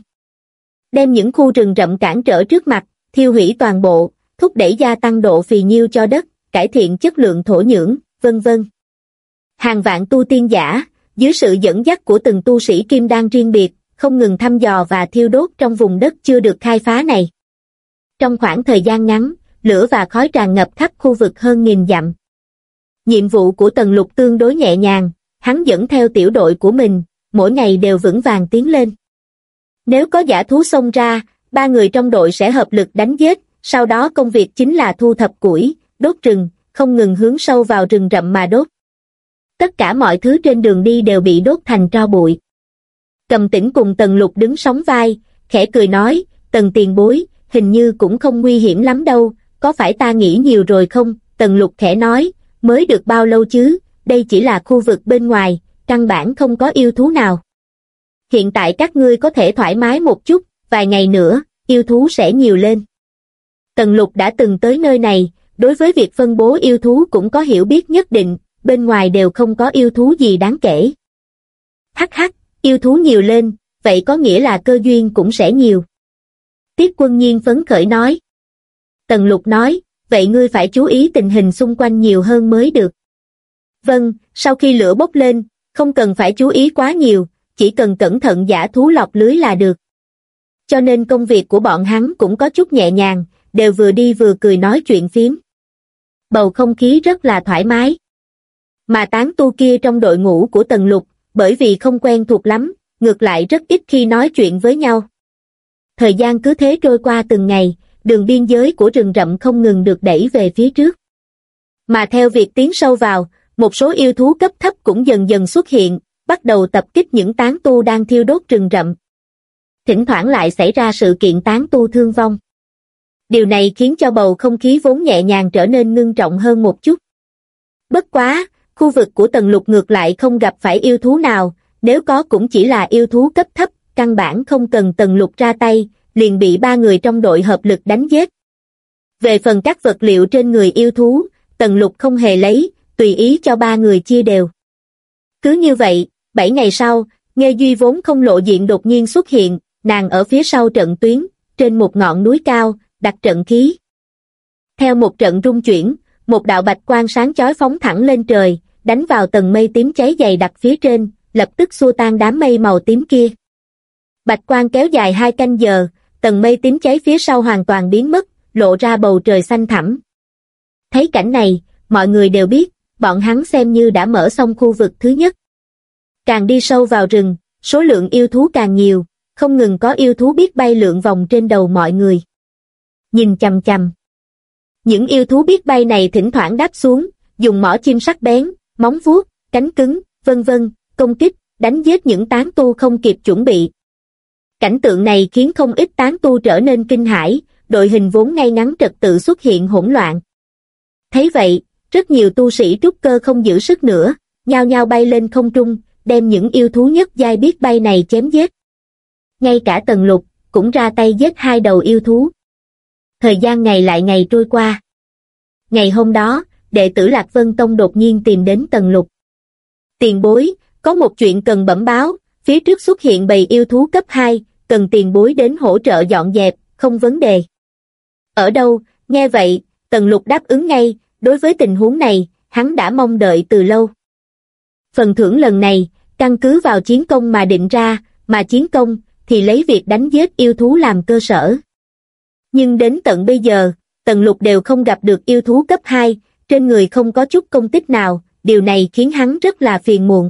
Đem những khu rừng rậm cản trở trước mặt, thiêu hủy toàn bộ, thúc đẩy gia tăng độ phì nhiêu cho đất, cải thiện chất lượng thổ nhưỡng, vân vân. Hàng vạn tu tiên giả, dưới sự dẫn dắt của từng tu sĩ kim đan riêng biệt, không ngừng thăm dò và thiêu đốt trong vùng đất chưa được khai phá này. Trong khoảng thời gian ngắn, lửa và khói tràn ngập khắp khu vực hơn nghìn dặm. Nhiệm vụ của Tần Lục tương đối nhẹ nhàng, hắn dẫn theo tiểu đội của mình, mỗi ngày đều vững vàng tiến lên. Nếu có giả thú xông ra, ba người trong đội sẽ hợp lực đánh giết, sau đó công việc chính là thu thập củi, đốt rừng, không ngừng hướng sâu vào rừng rậm mà đốt. Tất cả mọi thứ trên đường đi đều bị đốt thành tro bụi. Cầm tĩnh cùng Tần Lục đứng sóng vai, khẽ cười nói, Tần tiền bối, hình như cũng không nguy hiểm lắm đâu, có phải ta nghĩ nhiều rồi không? Tần Lục khẽ nói, mới được bao lâu chứ, đây chỉ là khu vực bên ngoài, căn bản không có yêu thú nào. Hiện tại các ngươi có thể thoải mái một chút, vài ngày nữa, yêu thú sẽ nhiều lên. Tần Lục đã từng tới nơi này, đối với việc phân bố yêu thú cũng có hiểu biết nhất định, bên ngoài đều không có yêu thú gì đáng kể. Hắc hắc, yêu thú nhiều lên, vậy có nghĩa là cơ duyên cũng sẽ nhiều. Tiết quân nhiên phấn khởi nói. Tần lục nói, vậy ngươi phải chú ý tình hình xung quanh nhiều hơn mới được. Vâng, sau khi lửa bốc lên, không cần phải chú ý quá nhiều, chỉ cần cẩn thận giả thú lọc lưới là được. Cho nên công việc của bọn hắn cũng có chút nhẹ nhàng, đều vừa đi vừa cười nói chuyện phím. Bầu không khí rất là thoải mái. Mà tán tu kia trong đội ngũ của Tần Lục, bởi vì không quen thuộc lắm, ngược lại rất ít khi nói chuyện với nhau. Thời gian cứ thế trôi qua từng ngày, đường biên giới của rừng rậm không ngừng được đẩy về phía trước. Mà theo việc tiến sâu vào, một số yêu thú cấp thấp cũng dần dần xuất hiện, bắt đầu tập kích những tán tu đang thiêu đốt rừng rậm. Thỉnh thoảng lại xảy ra sự kiện tán tu thương vong. Điều này khiến cho bầu không khí vốn nhẹ nhàng trở nên ngưng trọng hơn một chút. Bất quá, khu vực của tầng lục ngược lại không gặp phải yêu thú nào, nếu có cũng chỉ là yêu thú cấp thấp, căn bản không cần tầng lục ra tay, liền bị ba người trong đội hợp lực đánh giết. Về phần các vật liệu trên người yêu thú, tầng lục không hề lấy, tùy ý cho ba người chia đều. Cứ như vậy, bảy ngày sau, Nghe Duy vốn không lộ diện đột nhiên xuất hiện, nàng ở phía sau trận tuyến, trên một ngọn núi cao, đặt trận khí. Theo một trận rung chuyển, một đạo bạch quang sáng chói phóng thẳng lên trời, đánh vào tầng mây tím cháy dày đặc phía trên, lập tức xua tan đám mây màu tím kia. Bạch quang kéo dài hai canh giờ, tầng mây tím cháy phía sau hoàn toàn biến mất, lộ ra bầu trời xanh thẳm. Thấy cảnh này, mọi người đều biết, bọn hắn xem như đã mở xong khu vực thứ nhất. Càng đi sâu vào rừng, số lượng yêu thú càng nhiều, không ngừng có yêu thú biết bay lượn vòng trên đầu mọi người. Nhìn chằm chằm. Những yêu thú biết bay này thỉnh thoảng đáp xuống, dùng mỏ chim sắc bén, móng vuốt, cánh cứng, vân vân, công kích, đánh giết những tán tu không kịp chuẩn bị. Cảnh tượng này khiến không ít tán tu trở nên kinh hãi, đội hình vốn ngay ngắn trật tự xuất hiện hỗn loạn. Thấy vậy, rất nhiều tu sĩ trúc cơ không giữ sức nữa, nhao nhao bay lên không trung, đem những yêu thú nhất giai biết bay này chém giết. ngay cả tần lục, cũng ra tay giết hai đầu yêu thú. Thời gian ngày lại ngày trôi qua. Ngày hôm đó, đệ tử Lạc Vân Tông đột nhiên tìm đến tần lục. Tiền bối, có một chuyện cần bẩm báo, phía trước xuất hiện bầy yêu thú cấp 2, cần tiền bối đến hỗ trợ dọn dẹp, không vấn đề. Ở đâu, nghe vậy, tần lục đáp ứng ngay, đối với tình huống này, hắn đã mong đợi từ lâu. Phần thưởng lần này, căn cứ vào chiến công mà định ra, mà chiến công, thì lấy việc đánh giết yêu thú làm cơ sở. Nhưng đến tận bây giờ, tần lục đều không gặp được yêu thú cấp 2, trên người không có chút công tích nào, điều này khiến hắn rất là phiền muộn.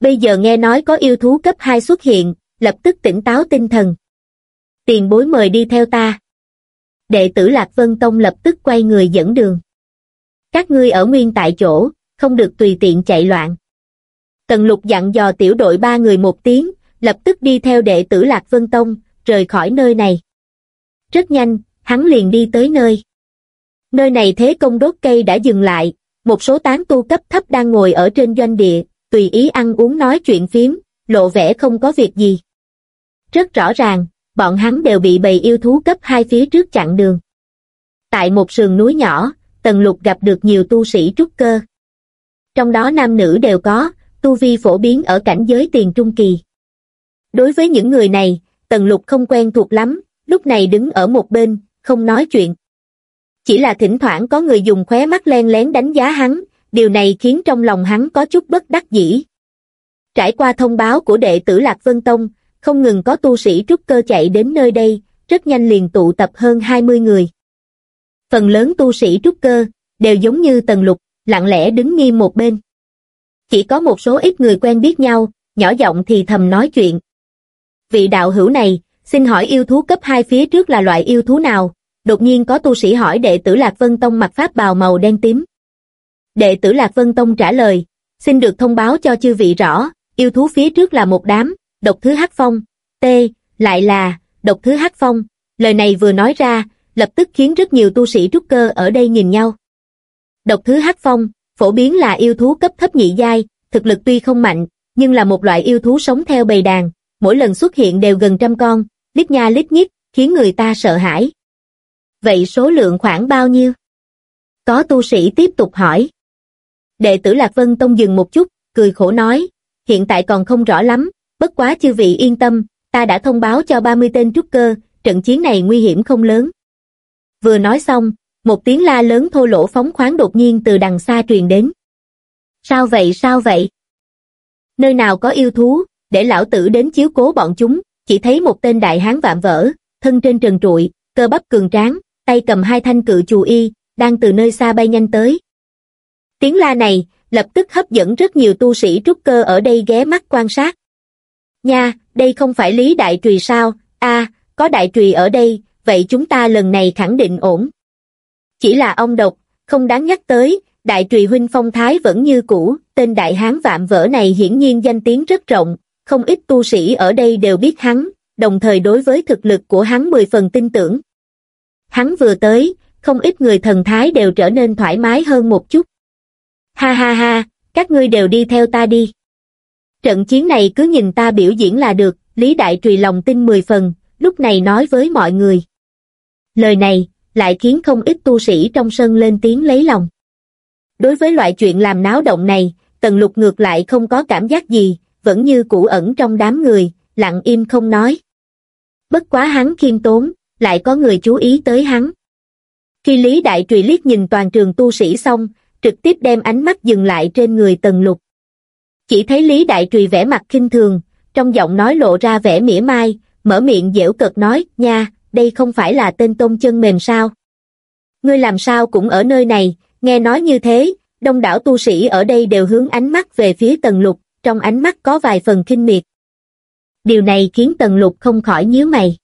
Bây giờ nghe nói có yêu thú cấp 2 xuất hiện, lập tức tỉnh táo tinh thần. Tiền bối mời đi theo ta. Đệ tử Lạc Vân Tông lập tức quay người dẫn đường. Các ngươi ở nguyên tại chỗ, không được tùy tiện chạy loạn. Tần lục dặn dò tiểu đội ba người một tiếng, lập tức đi theo đệ tử Lạc Vân Tông, rời khỏi nơi này. Rất nhanh, hắn liền đi tới nơi. Nơi này thế công đốt cây đã dừng lại, một số tán tu cấp thấp đang ngồi ở trên doanh địa, tùy ý ăn uống nói chuyện phiếm, lộ vẻ không có việc gì. Rất rõ ràng, bọn hắn đều bị bầy yêu thú cấp hai phía trước chặn đường. Tại một sườn núi nhỏ, Tần Lục gặp được nhiều tu sĩ trúc cơ. Trong đó nam nữ đều có, tu vi phổ biến ở cảnh giới tiền trung kỳ. Đối với những người này, Tần Lục không quen thuộc lắm, lúc này đứng ở một bên, không nói chuyện. Chỉ là thỉnh thoảng có người dùng khóe mắt len lén đánh giá hắn, điều này khiến trong lòng hắn có chút bất đắc dĩ. Trải qua thông báo của đệ tử Lạc Vân Tông, không ngừng có tu sĩ trúc cơ chạy đến nơi đây, rất nhanh liền tụ tập hơn 20 người. Phần lớn tu sĩ trúc cơ, đều giống như Tần Lục, lặng lẽ đứng nghiêm một bên. Chỉ có một số ít người quen biết nhau, nhỏ giọng thì thầm nói chuyện. Vị đạo hữu này, xin hỏi yêu thú cấp 2 phía trước là loại yêu thú nào? Đột nhiên có tu sĩ hỏi đệ tử Lạc Vân Tông mặc pháp bào màu đen tím. Đệ tử Lạc Vân Tông trả lời, xin được thông báo cho chư vị rõ, yêu thú phía trước là một đám, độc thứ hắc phong, t, lại là, độc thứ hắc phong. Lời này vừa nói ra, lập tức khiến rất nhiều tu sĩ trúc cơ ở đây nhìn nhau. Độc thứ hắc phong, phổ biến là yêu thú cấp thấp nhị giai, thực lực tuy không mạnh, nhưng là một loại yêu thú sống theo bầy đàn, mỗi lần xuất hiện đều gần trăm con, lít nha lít nhít, khiến người ta sợ hãi. Vậy số lượng khoảng bao nhiêu? Có tu sĩ tiếp tục hỏi. Đệ tử Lạc Vân Tông dừng một chút, cười khổ nói, hiện tại còn không rõ lắm, bất quá chư vị yên tâm, ta đã thông báo cho 30 tên trúc cơ, trận chiến này nguy hiểm không lớn. Vừa nói xong, một tiếng la lớn thô lỗ phóng khoáng đột nhiên từ đằng xa truyền đến. Sao vậy sao vậy? Nơi nào có yêu thú, để lão tử đến chiếu cố bọn chúng, chỉ thấy một tên đại hán vạm vỡ, thân trên trần trụi, cơ bắp cường tráng, tay cầm hai thanh cự chù y, đang từ nơi xa bay nhanh tới. Tiếng la này, lập tức hấp dẫn rất nhiều tu sĩ trúc cơ ở đây ghé mắt quan sát. Nha, đây không phải Lý Đại Trùy sao, a có Đại Trùy ở đây, vậy chúng ta lần này khẳng định ổn. Chỉ là ông độc, không đáng nhắc tới, Đại Trùy huynh phong thái vẫn như cũ, tên Đại Hán vạm vỡ này hiển nhiên danh tiếng rất rộng, không ít tu sĩ ở đây đều biết hắn, đồng thời đối với thực lực của hắn mười phần tin tưởng. Hắn vừa tới, không ít người thần thái đều trở nên thoải mái hơn một chút. Ha ha ha, các ngươi đều đi theo ta đi. Trận chiến này cứ nhìn ta biểu diễn là được, Lý Đại Trùy lòng tin mười phần, lúc này nói với mọi người. Lời này, lại khiến không ít tu sĩ trong sân lên tiếng lấy lòng. Đối với loại chuyện làm náo động này, Tần Lục ngược lại không có cảm giác gì, vẫn như cũ ẩn trong đám người, lặng im không nói. Bất quá hắn khiêm tốn, lại có người chú ý tới hắn. Khi Lý Đại Trùy liếc nhìn toàn trường tu sĩ xong, trực tiếp đem ánh mắt dừng lại trên người Tần Lục. Chỉ thấy Lý Đại Trùy vẻ mặt khinh thường, trong giọng nói lộ ra vẻ mỉa mai, mở miệng dễu cợt nói, nha, đây không phải là tên tôn chân mềm sao? Ngươi làm sao cũng ở nơi này, nghe nói như thế, đông đảo tu sĩ ở đây đều hướng ánh mắt về phía Tần Lục, trong ánh mắt có vài phần kinh miệt. Điều này khiến Tần Lục không khỏi nhíu mày.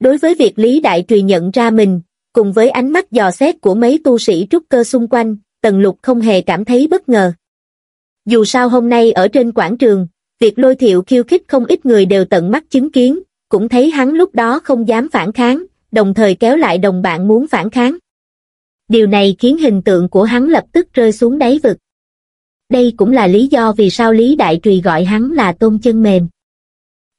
Đối với việc Lý Đại Trùy nhận ra mình, cùng với ánh mắt dò xét của mấy tu sĩ trúc cơ xung quanh, Tần Lục không hề cảm thấy bất ngờ. Dù sao hôm nay ở trên quảng trường, việc lôi thiệu khiêu khích không ít người đều tận mắt chứng kiến, cũng thấy hắn lúc đó không dám phản kháng, đồng thời kéo lại đồng bạn muốn phản kháng. Điều này khiến hình tượng của hắn lập tức rơi xuống đáy vực. Đây cũng là lý do vì sao Lý Đại Trùy gọi hắn là tôn chân mềm.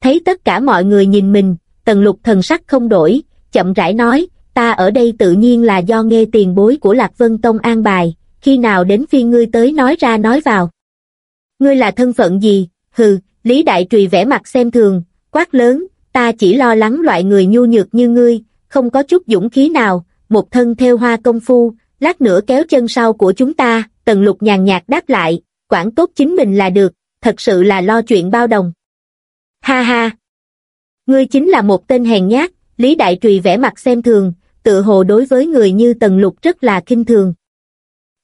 Thấy tất cả mọi người nhìn mình, tần lục thần sắc không đổi, chậm rãi nói, ta ở đây tự nhiên là do nghe tiền bối của Lạc Vân Tông an bài, khi nào đến phiên ngươi tới nói ra nói vào. Ngươi là thân phận gì? Hừ, Lý Đại Trùy vẽ mặt xem thường, quát lớn, ta chỉ lo lắng loại người nhu nhược như ngươi, không có chút dũng khí nào, một thân theo hoa công phu, lát nữa kéo chân sau của chúng ta, tần lục nhàn nhạt đáp lại, quản tốt chính mình là được, thật sự là lo chuyện bao đồng. Ha ha! Ngươi chính là một tên hèn nhát, Lý Đại Trùy vẽ mặt xem thường, tự hồ đối với người như tần lục rất là kinh thường.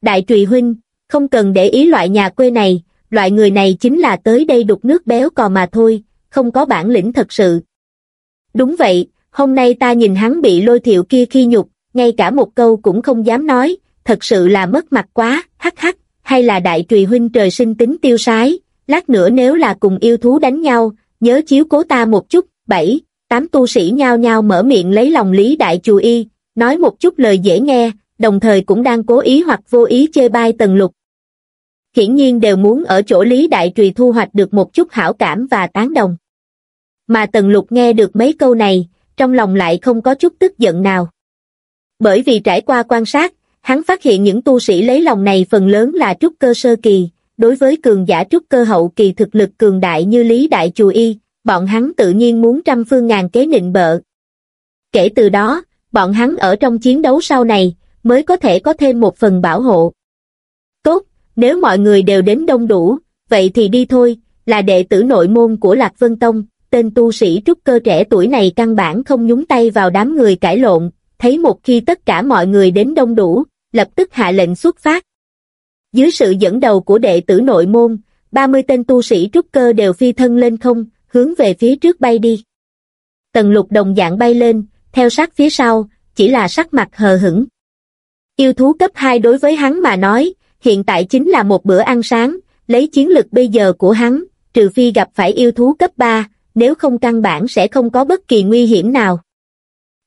Đại Trùy huynh, không cần để ý loại nhà quê này, loại người này chính là tới đây đục nước béo cò mà thôi, không có bản lĩnh thật sự. Đúng vậy, hôm nay ta nhìn hắn bị lôi thiệu kia khi nhục, ngay cả một câu cũng không dám nói, thật sự là mất mặt quá, hắc hắc, hay là đại trùy huynh trời sinh tính tiêu sái, lát nữa nếu là cùng yêu thú đánh nhau, nhớ chiếu cố ta một chút, bảy, tám tu sĩ nhao nhao mở miệng lấy lòng lý đại chù y, nói một chút lời dễ nghe, đồng thời cũng đang cố ý hoặc vô ý chê bai tần lục. Hiển nhiên đều muốn ở chỗ lý đại trùy thu hoạch được một chút hảo cảm và tán đồng. Mà tần lục nghe được mấy câu này, trong lòng lại không có chút tức giận nào. Bởi vì trải qua quan sát, hắn phát hiện những tu sĩ lấy lòng này phần lớn là trúc cơ sơ kỳ, đối với cường giả trúc cơ hậu kỳ thực lực cường đại như Lý Đại Chù Y, bọn hắn tự nhiên muốn trăm phương ngàn kế nịnh bợ. Kể từ đó, bọn hắn ở trong chiến đấu sau này, mới có thể có thêm một phần bảo hộ. Tốt, nếu mọi người đều đến đông đủ, vậy thì đi thôi, là đệ tử nội môn của Lạc Vân Tông, tên tu sĩ trúc cơ trẻ tuổi này căn bản không nhúng tay vào đám người cãi lộn, thấy một khi tất cả mọi người đến đông đủ, lập tức hạ lệnh xuất phát. Dưới sự dẫn đầu của đệ tử nội môn, 30 tên tu sĩ trúc cơ đều phi thân lên không, hướng về phía trước bay đi. Tần lục đồng dạng bay lên, theo sát phía sau, chỉ là sắc mặt hờ hững. Yêu thú cấp 2 đối với hắn mà nói, hiện tại chính là một bữa ăn sáng, lấy chiến lực bây giờ của hắn, trừ phi gặp phải yêu thú cấp 3, nếu không căn bản sẽ không có bất kỳ nguy hiểm nào.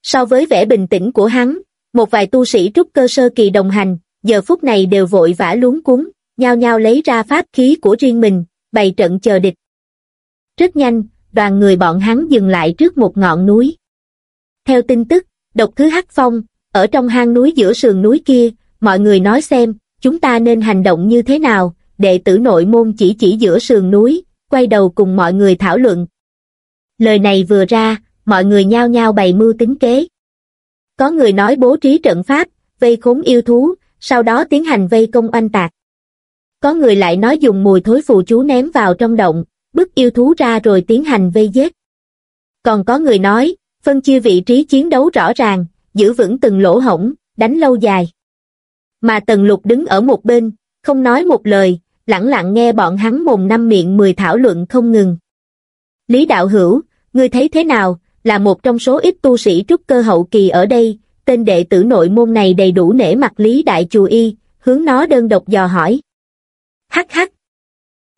So với vẻ bình tĩnh của hắn, một vài tu sĩ trúc cơ sơ kỳ đồng hành, giờ phút này đều vội vã luống cuống, nhao nhao lấy ra pháp khí của riêng mình, bày trận chờ địch. Rất nhanh, đoàn người bọn hắn dừng lại trước một ngọn núi. Theo tin tức, độc thứ hắc phong, ở trong hang núi giữa sườn núi kia, mọi người nói xem, chúng ta nên hành động như thế nào, đệ tử nội môn chỉ chỉ giữa sườn núi, quay đầu cùng mọi người thảo luận. Lời này vừa ra, mọi người nhao nhao bày mưu tính kế. Có người nói bố trí trận pháp, vây khốn yêu thú, sau đó tiến hành vây công oanh tạc. Có người lại nói dùng mùi thối phù chú ném vào trong động, bức yêu thú ra rồi tiến hành vây giết. Còn có người nói, phân chia vị trí chiến đấu rõ ràng, giữ vững từng lỗ hổng, đánh lâu dài. Mà Tần Lục đứng ở một bên, không nói một lời, lặng lặng nghe bọn hắn mồm năm miệng mười thảo luận không ngừng. Lý Đạo Hữu, ngươi thấy thế nào, là một trong số ít tu sĩ trúc cơ hậu kỳ ở đây, tên đệ tử nội môn này đầy đủ nể mặt Lý Đại Chù Y, hướng nó đơn độc dò hỏi. Hắc hắc!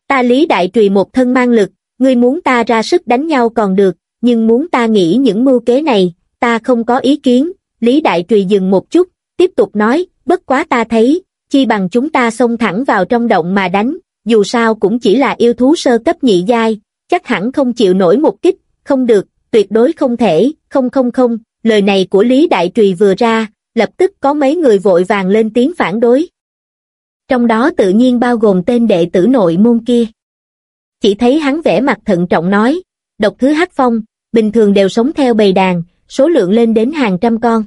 Ta Lý Đại Trùy một thân mang lực, ngươi muốn ta ra sức đánh nhau còn được, nhưng muốn ta nghĩ những mưu kế này, ta không có ý kiến, Lý Đại Trùy dừng một chút, tiếp tục nói, bất quá ta thấy, chi bằng chúng ta xông thẳng vào trong động mà đánh, dù sao cũng chỉ là yêu thú sơ cấp nhị giai, chắc hẳn không chịu nổi một kích, không được, tuyệt đối không thể, không không không, lời này của Lý Đại Trùy vừa ra, lập tức có mấy người vội vàng lên tiếng phản đối. Trong đó tự nhiên bao gồm tên đệ tử nội môn kia. Chỉ thấy hắn vẻ mặt thận trọng nói, độc thứ hắc phong, bình thường đều sống theo bầy đàn, số lượng lên đến hàng trăm con.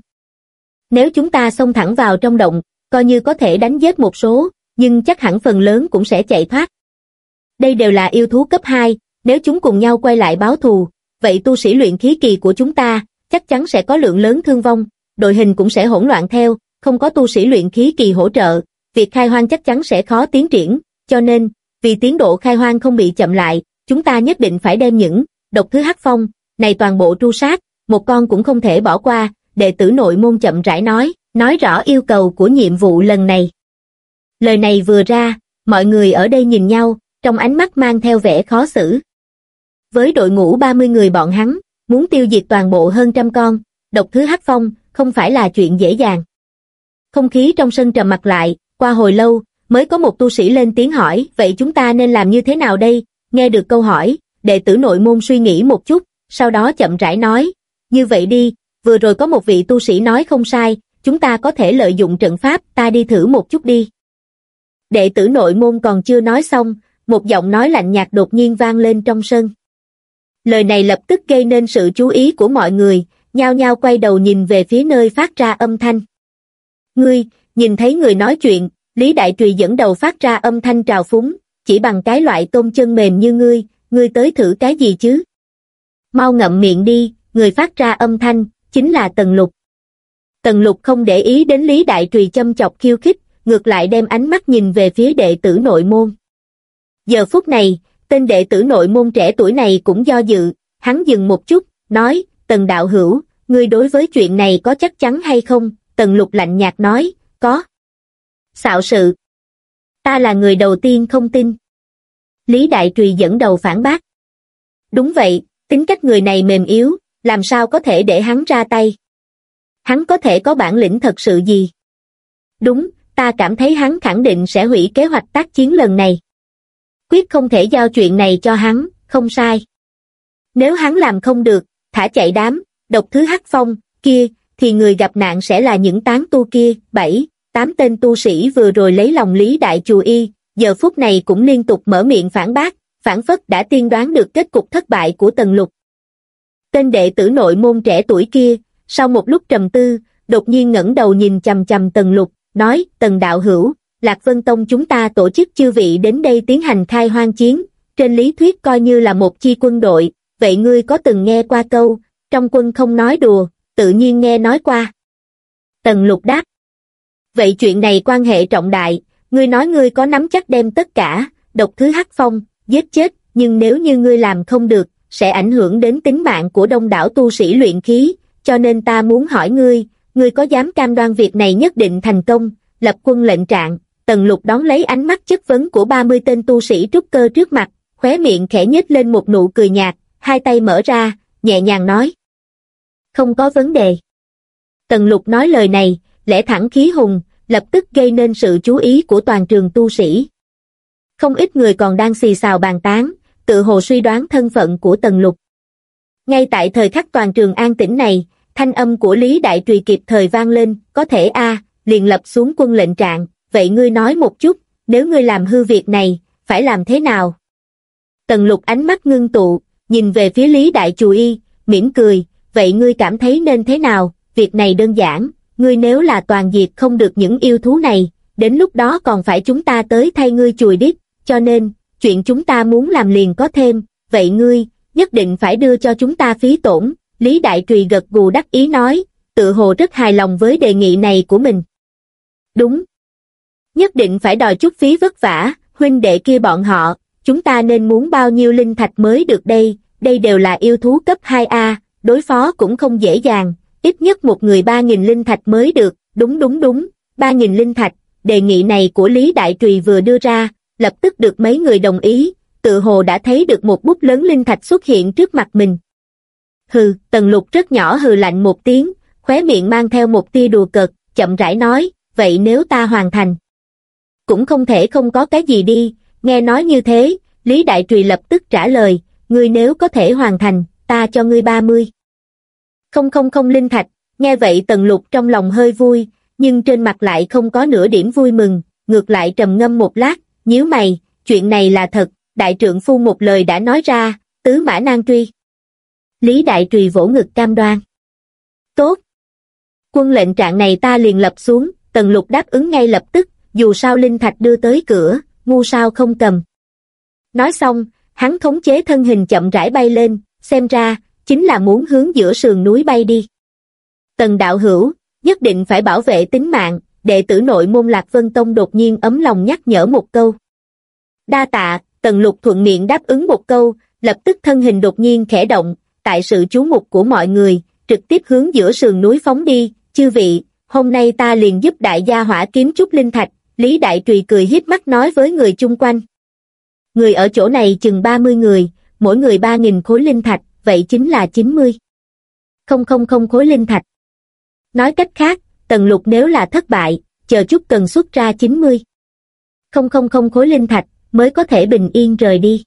Nếu chúng ta xông thẳng vào trong động, coi như có thể đánh giết một số, nhưng chắc hẳn phần lớn cũng sẽ chạy thoát. Đây đều là yêu thú cấp 2, nếu chúng cùng nhau quay lại báo thù, vậy tu sĩ luyện khí kỳ của chúng ta, chắc chắn sẽ có lượng lớn thương vong, đội hình cũng sẽ hỗn loạn theo, không có tu sĩ luyện khí kỳ hỗ trợ, việc khai hoang chắc chắn sẽ khó tiến triển, cho nên, vì tiến độ khai hoang không bị chậm lại, chúng ta nhất định phải đem những độc thứ hắc phong, này toàn bộ tru sát, một con cũng không thể bỏ qua, đệ tử nội môn chậm rãi nói, nói rõ yêu cầu của nhiệm vụ lần này. Lời này vừa ra, mọi người ở đây nhìn nhau, trong ánh mắt mang theo vẻ khó xử. Với đội ngũ 30 người bọn hắn, muốn tiêu diệt toàn bộ hơn trăm con, độc thứ hắc phong, không phải là chuyện dễ dàng. Không khí trong sân trầm mặt lại, qua hồi lâu, mới có một tu sĩ lên tiếng hỏi, vậy chúng ta nên làm như thế nào đây? Nghe được câu hỏi, đệ tử nội môn suy nghĩ một chút, sau đó chậm rãi nói, như vậy đi, vừa rồi có một vị tu sĩ nói không sai, chúng ta có thể lợi dụng trận pháp, ta đi thử một chút đi. Đệ tử nội môn còn chưa nói xong, một giọng nói lạnh nhạt đột nhiên vang lên trong sân. Lời này lập tức gây nên sự chú ý của mọi người, nhao nhao quay đầu nhìn về phía nơi phát ra âm thanh. Ngươi, nhìn thấy người nói chuyện, Lý Đại Trùy dẫn đầu phát ra âm thanh trào phúng, chỉ bằng cái loại tôm chân mềm như ngươi, ngươi tới thử cái gì chứ? Mau ngậm miệng đi, người phát ra âm thanh, chính là Tần Lục. Tần Lục không để ý đến Lý Đại Trùy châm chọc khiêu khích, ngược lại đem ánh mắt nhìn về phía đệ tử nội môn. Giờ phút này, tên đệ tử nội môn trẻ tuổi này cũng do dự, hắn dừng một chút, nói, Tần Đạo Hữu, ngươi đối với chuyện này có chắc chắn hay không? Tần Lục lạnh nhạt nói, có. Xạo sự. Ta là người đầu tiên không tin. Lý Đại Trùy dẫn đầu phản bác. Đúng vậy, tính cách người này mềm yếu, làm sao có thể để hắn ra tay. Hắn có thể có bản lĩnh thật sự gì? Đúng, ta cảm thấy hắn khẳng định sẽ hủy kế hoạch tác chiến lần này. Quyết không thể giao chuyện này cho hắn, không sai. Nếu hắn làm không được, thả chạy đám, độc thứ hắc phong, kia, thì người gặp nạn sẽ là những tán tu kia, bảy, tám tên tu sĩ vừa rồi lấy lòng Lý Đại Chù Y, giờ phút này cũng liên tục mở miệng phản bác, phản phất đã tiên đoán được kết cục thất bại của Tần Lục. Tên đệ tử nội môn trẻ tuổi kia, sau một lúc trầm tư, đột nhiên ngẩng đầu nhìn chầm chầm Tần Lục, nói, Tần Đạo Hữu, Lạc Vân Tông chúng ta tổ chức chư vị đến đây tiến hành khai hoang chiến, trên lý thuyết coi như là một chi quân đội, vậy ngươi có từng nghe qua câu, trong quân không nói đùa, tự nhiên nghe nói qua. Tần Lục đáp, vậy chuyện này quan hệ trọng đại, ngươi nói ngươi có nắm chắc đem tất cả, độc thứ hắc phong, giết chết, nhưng nếu như ngươi làm không được, sẽ ảnh hưởng đến tính mạng của đông đảo tu sĩ luyện khí, cho nên ta muốn hỏi ngươi, ngươi có dám cam đoan việc này nhất định thành công, lập quân lệnh trạng, tần lục đón lấy ánh mắt chất vấn của 30 tên tu sĩ trúc cơ trước mặt, khóe miệng khẽ nhếch lên một nụ cười nhạt, hai tay mở ra, nhẹ nhàng nói. Không có vấn đề. Tần lục nói lời này, lẽ thẳng khí hùng, lập tức gây nên sự chú ý của toàn trường tu sĩ. Không ít người còn đang xì xào bàn tán, tự hồ suy đoán thân phận của Tần Lục. Ngay tại thời khắc toàn trường an tĩnh này, thanh âm của Lý Đại Trùy kịp thời vang lên, có thể a liền lập xuống quân lệnh trạng, vậy ngươi nói một chút, nếu ngươi làm hư việc này, phải làm thế nào? Tần Lục ánh mắt ngưng tụ, nhìn về phía Lý Đại Trùy, Y, mỉm cười, vậy ngươi cảm thấy nên thế nào, việc này đơn giản, ngươi nếu là toàn diệt không được những yêu thú này, đến lúc đó còn phải chúng ta tới thay ngươi chùi đít, cho nên, chuyện chúng ta muốn làm liền có thêm, vậy ngươi, nhất định phải đưa cho chúng ta phí tổn, Lý Đại Trùy gật gù đắc ý nói, tự hồ rất hài lòng với đề nghị này của mình. Đúng. Nhất định phải đòi chút phí vất vả, huynh đệ kia bọn họ, chúng ta nên muốn bao nhiêu linh thạch mới được đây, đây đều là yêu thú cấp 2A, đối phó cũng không dễ dàng, ít nhất một người 3.000 linh thạch mới được, đúng đúng đúng, 3.000 linh thạch, đề nghị này của Lý Đại Trùy vừa đưa ra, lập tức được mấy người đồng ý, tự hồ đã thấy được một bút lớn linh thạch xuất hiện trước mặt mình. Hừ, tần lục rất nhỏ hừ lạnh một tiếng, khóe miệng mang theo một tia đùa cợt, chậm rãi nói, vậy nếu ta hoàn thành? Cũng không thể không có cái gì đi, nghe nói như thế, Lý Đại Trùy lập tức trả lời, ngươi nếu có thể hoàn thành, ta cho ngươi 30. Không không không linh thạch, nghe vậy tần lục trong lòng hơi vui, nhưng trên mặt lại không có nửa điểm vui mừng, ngược lại trầm ngâm một lát, nhíu mày, chuyện này là thật, đại trượng phu một lời đã nói ra, tứ mã nan truy. Lý đại trùy vỗ ngực cam đoan. Tốt. Quân lệnh trạng này ta liền lập xuống, tần lục đáp ứng ngay lập tức, dù sao linh thạch đưa tới cửa, ngu sao không cầm. Nói xong, hắn thống chế thân hình chậm rãi bay lên, xem ra, chính là muốn hướng giữa sườn núi bay đi. Tần đạo hữu, nhất định phải bảo vệ tính mạng, đệ tử nội môn Lạc Vân Tông đột nhiên ấm lòng nhắc nhở một câu. Đa tạ, tần lục thuận miệng đáp ứng một câu, lập tức thân hình đột nhiên khẽ động, tại sự chú mục của mọi người, trực tiếp hướng giữa sườn núi phóng đi, chư vị, hôm nay ta liền giúp đại gia hỏa kiếm chút linh thạch, Lý Đại Trùy cười hiếp mắt nói với người chung quanh. Người ở chỗ này chừng 30 người, mỗi người 3.000 khối linh thạch, vậy chính là 90. Không không không khối linh thạch. Nói cách khác, tần lục nếu là thất bại, chờ chút cần xuất ra 90. Không không không khối linh thạch, mới có thể bình yên rời đi.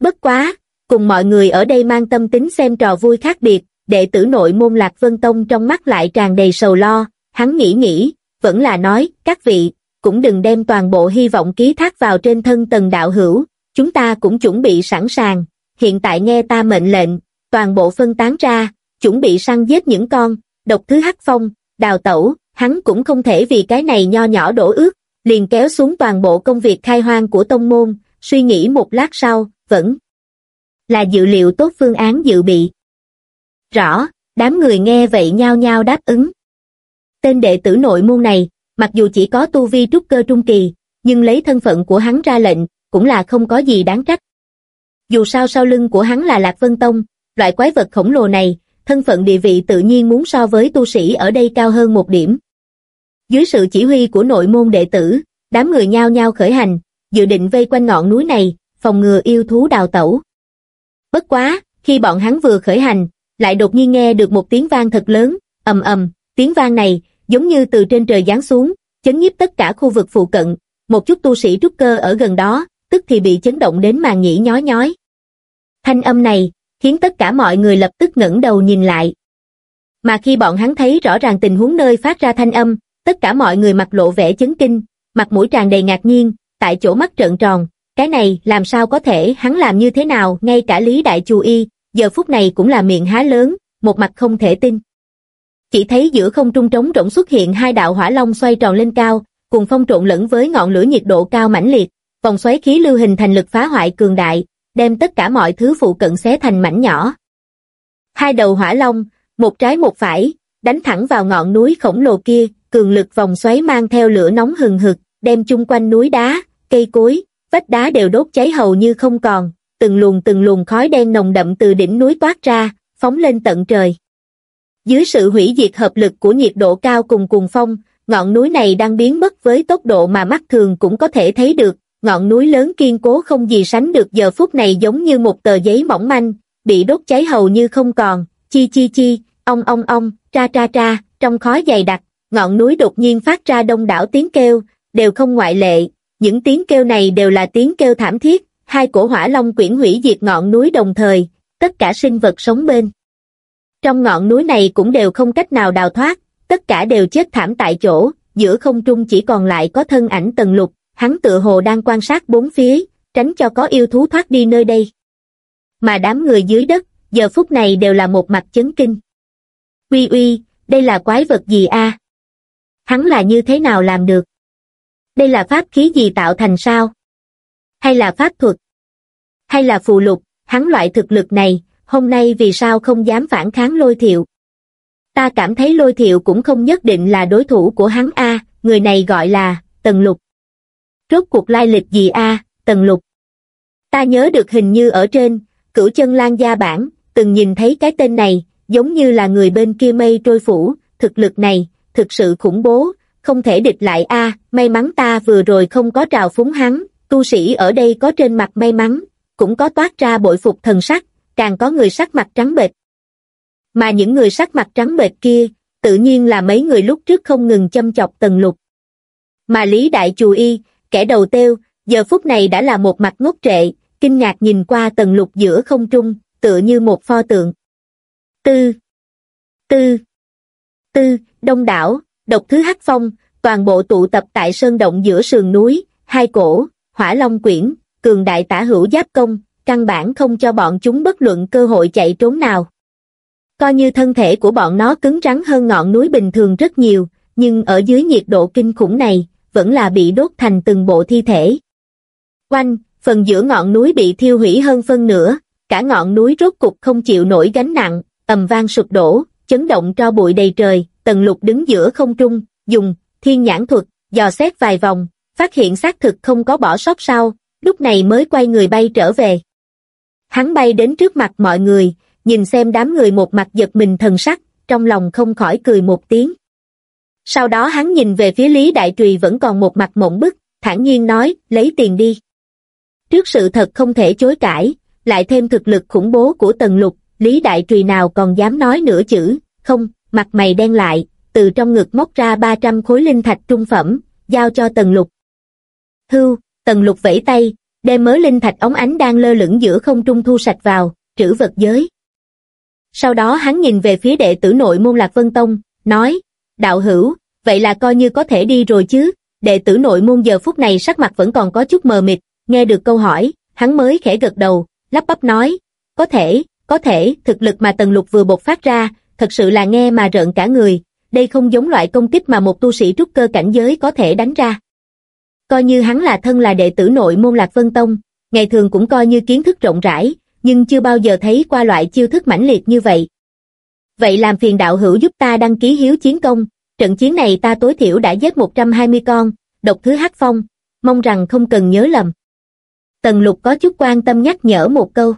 Bất quá, cùng mọi người ở đây mang tâm tính xem trò vui khác biệt, đệ tử nội môn Lạc Vân Tông trong mắt lại tràn đầy sầu lo, hắn nghĩ nghĩ, vẫn là nói, các vị, cũng đừng đem toàn bộ hy vọng ký thác vào trên thân tần đạo hữu, chúng ta cũng chuẩn bị sẵn sàng, hiện tại nghe ta mệnh lệnh, toàn bộ phân tán ra, chuẩn bị săn giết những con, độc thứ hắc phong, đào tẩu, hắn cũng không thể vì cái này nho nhỏ đổ ước, liền kéo xuống toàn bộ công việc khai hoang của tông môn, suy nghĩ một lát sau, vẫn là dự liệu tốt phương án dự bị. Rõ, đám người nghe vậy nhao nhao đáp ứng. Tên đệ tử nội môn này, mặc dù chỉ có tu vi trúc cơ trung kỳ, nhưng lấy thân phận của hắn ra lệnh, cũng là không có gì đáng trách. Dù sao sau lưng của hắn là Lạc Vân Tông, loại quái vật khổng lồ này, thân phận địa vị tự nhiên muốn so với tu sĩ ở đây cao hơn một điểm. Dưới sự chỉ huy của nội môn đệ tử, đám người nhao nhao khởi hành, dự định vây quanh ngọn núi này, phòng ngừa yêu thú đào tẩu. Bất quá, khi bọn hắn vừa khởi hành, lại đột nhiên nghe được một tiếng vang thật lớn, ầm ầm, tiếng vang này, giống như từ trên trời giáng xuống, chấn nhiếp tất cả khu vực phụ cận, một chút tu sĩ trúc cơ ở gần đó, tức thì bị chấn động đến màng nhĩ nhói nhói. Thanh âm này, khiến tất cả mọi người lập tức ngẩng đầu nhìn lại. Mà khi bọn hắn thấy rõ ràng tình huống nơi phát ra thanh âm, tất cả mọi người mặt lộ vẻ chấn kinh, mặt mũi tràn đầy ngạc nhiên, tại chỗ mắt trợn tròn, cái này làm sao có thể hắn làm như thế nào, ngay cả Lý Đại Chù Y, giờ phút này cũng là miệng há lớn, một mặt không thể tin. Chỉ thấy giữa không trung trống rỗng xuất hiện hai đạo hỏa long xoay tròn lên cao, cùng phong trộn lẫn với ngọn lửa nhiệt độ cao mãnh liệt, vòng xoáy khí lưu hình thành lực phá hoại cường đại, đem tất cả mọi thứ phụ cận xé thành mảnh nhỏ. Hai đầu hỏa long, một trái một phải, đánh thẳng vào ngọn núi khổng lồ kia, cường lực vòng xoáy mang theo lửa nóng hừng hực, đem chung quanh núi đá, cây cối, vách đá đều đốt cháy hầu như không còn, từng luồng từng luồng khói đen nồng đậm từ đỉnh núi toát ra, phóng lên tận trời. Dưới sự hủy diệt hợp lực của nhiệt độ cao cùng cùng phong, ngọn núi này đang biến mất với tốc độ mà mắt thường cũng có thể thấy được, ngọn núi lớn kiên cố không gì sánh được giờ phút này giống như một tờ giấy mỏng manh, bị đốt cháy hầu như không còn, chi chi chi, ong ong ong, tra tra tra, trong khói dày đặc, ngọn núi đột nhiên phát ra đông đảo tiếng kêu, đều không ngoại lệ, những tiếng kêu này đều là tiếng kêu thảm thiết, hai cổ hỏa long quyển hủy diệt ngọn núi đồng thời, tất cả sinh vật sống bên. Trong ngọn núi này cũng đều không cách nào đào thoát, tất cả đều chết thảm tại chỗ, giữa không trung chỉ còn lại có thân ảnh tần lục, hắn tựa hồ đang quan sát bốn phía, tránh cho có yêu thú thoát đi nơi đây. Mà đám người dưới đất, giờ phút này đều là một mặt chấn kinh. Uy uy, đây là quái vật gì a? Hắn là như thế nào làm được? Đây là pháp khí gì tạo thành sao? Hay là pháp thuật? Hay là phù lục, hắn loại thực lực này, hôm nay vì sao không dám phản kháng lôi thiệu? Ta cảm thấy lôi thiệu cũng không nhất định là đối thủ của hắn A, người này gọi là, Tần Lục. Rốt cuộc lai lịch gì A, Tần Lục? Ta nhớ được hình như ở trên, cửu chân lan gia bản, từng nhìn thấy cái tên này, giống như là người bên kia mây trôi phủ, thực lực này, thực sự khủng bố, không thể địch lại a may mắn ta vừa rồi không có trào phúng hắn, tu sĩ ở đây có trên mặt may mắn, cũng có toát ra bội phục thần sắc, càng có người sắc mặt trắng bệch. Mà những người sắc mặt trắng bệch kia, tự nhiên là mấy người lúc trước không ngừng châm chọc tần lục. Mà Lý Đại Chù Y, kẻ đầu têu, giờ phút này đã là một mặt ngốc trệ, kinh ngạc nhìn qua tầng lục giữa không trung, tựa như một pho tượng. Tư, tư, tư, đông đảo, độc thứ hắc phong, toàn bộ tụ tập tại sơn động giữa sườn núi, hai cổ, hỏa long quyển, cường đại tả hữu giáp công, căn bản không cho bọn chúng bất luận cơ hội chạy trốn nào. Coi như thân thể của bọn nó cứng rắn hơn ngọn núi bình thường rất nhiều, nhưng ở dưới nhiệt độ kinh khủng này, vẫn là bị đốt thành từng bộ thi thể. Quanh, phần giữa ngọn núi bị thiêu hủy hơn phân nửa, cả ngọn núi rốt cục không chịu nổi gánh nặng, ầm vang sụp đổ, chấn động cho bụi đầy trời, tần lục đứng giữa không trung, dùng, thiên nhãn thuật, dò xét vài vòng, phát hiện xác thực không có bỏ sót sau, lúc này mới quay người bay trở về. Hắn bay đến trước mặt mọi người, nhìn xem đám người một mặt giật mình thần sắc, trong lòng không khỏi cười một tiếng. Sau đó hắn nhìn về phía Lý Đại Trùy vẫn còn một mặt mộng bức, thản nhiên nói, lấy tiền đi. Trước sự thật không thể chối cãi, lại thêm thực lực khủng bố của Tần Lục, Lý Đại Trùy nào còn dám nói nửa chữ, không, mặt mày đen lại, từ trong ngực móc ra 300 khối linh thạch trung phẩm, giao cho Tần Lục. Hưu, Tần Lục vẫy tay, đem mớ linh thạch ống ánh đang lơ lửng giữa không trung thu sạch vào, trữ vật giới. Sau đó hắn nhìn về phía đệ tử nội môn Lạc Vân Tông, nói, đạo hữu, vậy là coi như có thể đi rồi chứ, đệ tử nội môn giờ phút này sắc mặt vẫn còn có chút mờ mịt, nghe được câu hỏi, hắn mới khẽ gật đầu, lắp bắp nói, có thể, có thể, thực lực mà Tần Lục vừa bộc phát ra, thật sự là nghe mà rợn cả người, đây không giống loại công kích mà một tu sĩ trúc cơ cảnh giới có thể đánh ra. Coi như hắn là thân là đệ tử nội môn Lạc Vân Tông, ngày thường cũng coi như kiến thức rộng rãi, nhưng chưa bao giờ thấy qua loại chiêu thức mãnh liệt như vậy. Vậy làm phiền đạo hữu giúp ta đăng ký hiếu chiến công, trận chiến này ta tối thiểu đã giết 120 con, độc thứ hát phong, mong rằng không cần nhớ lầm. Tần lục có chút quan tâm nhắc nhở một câu.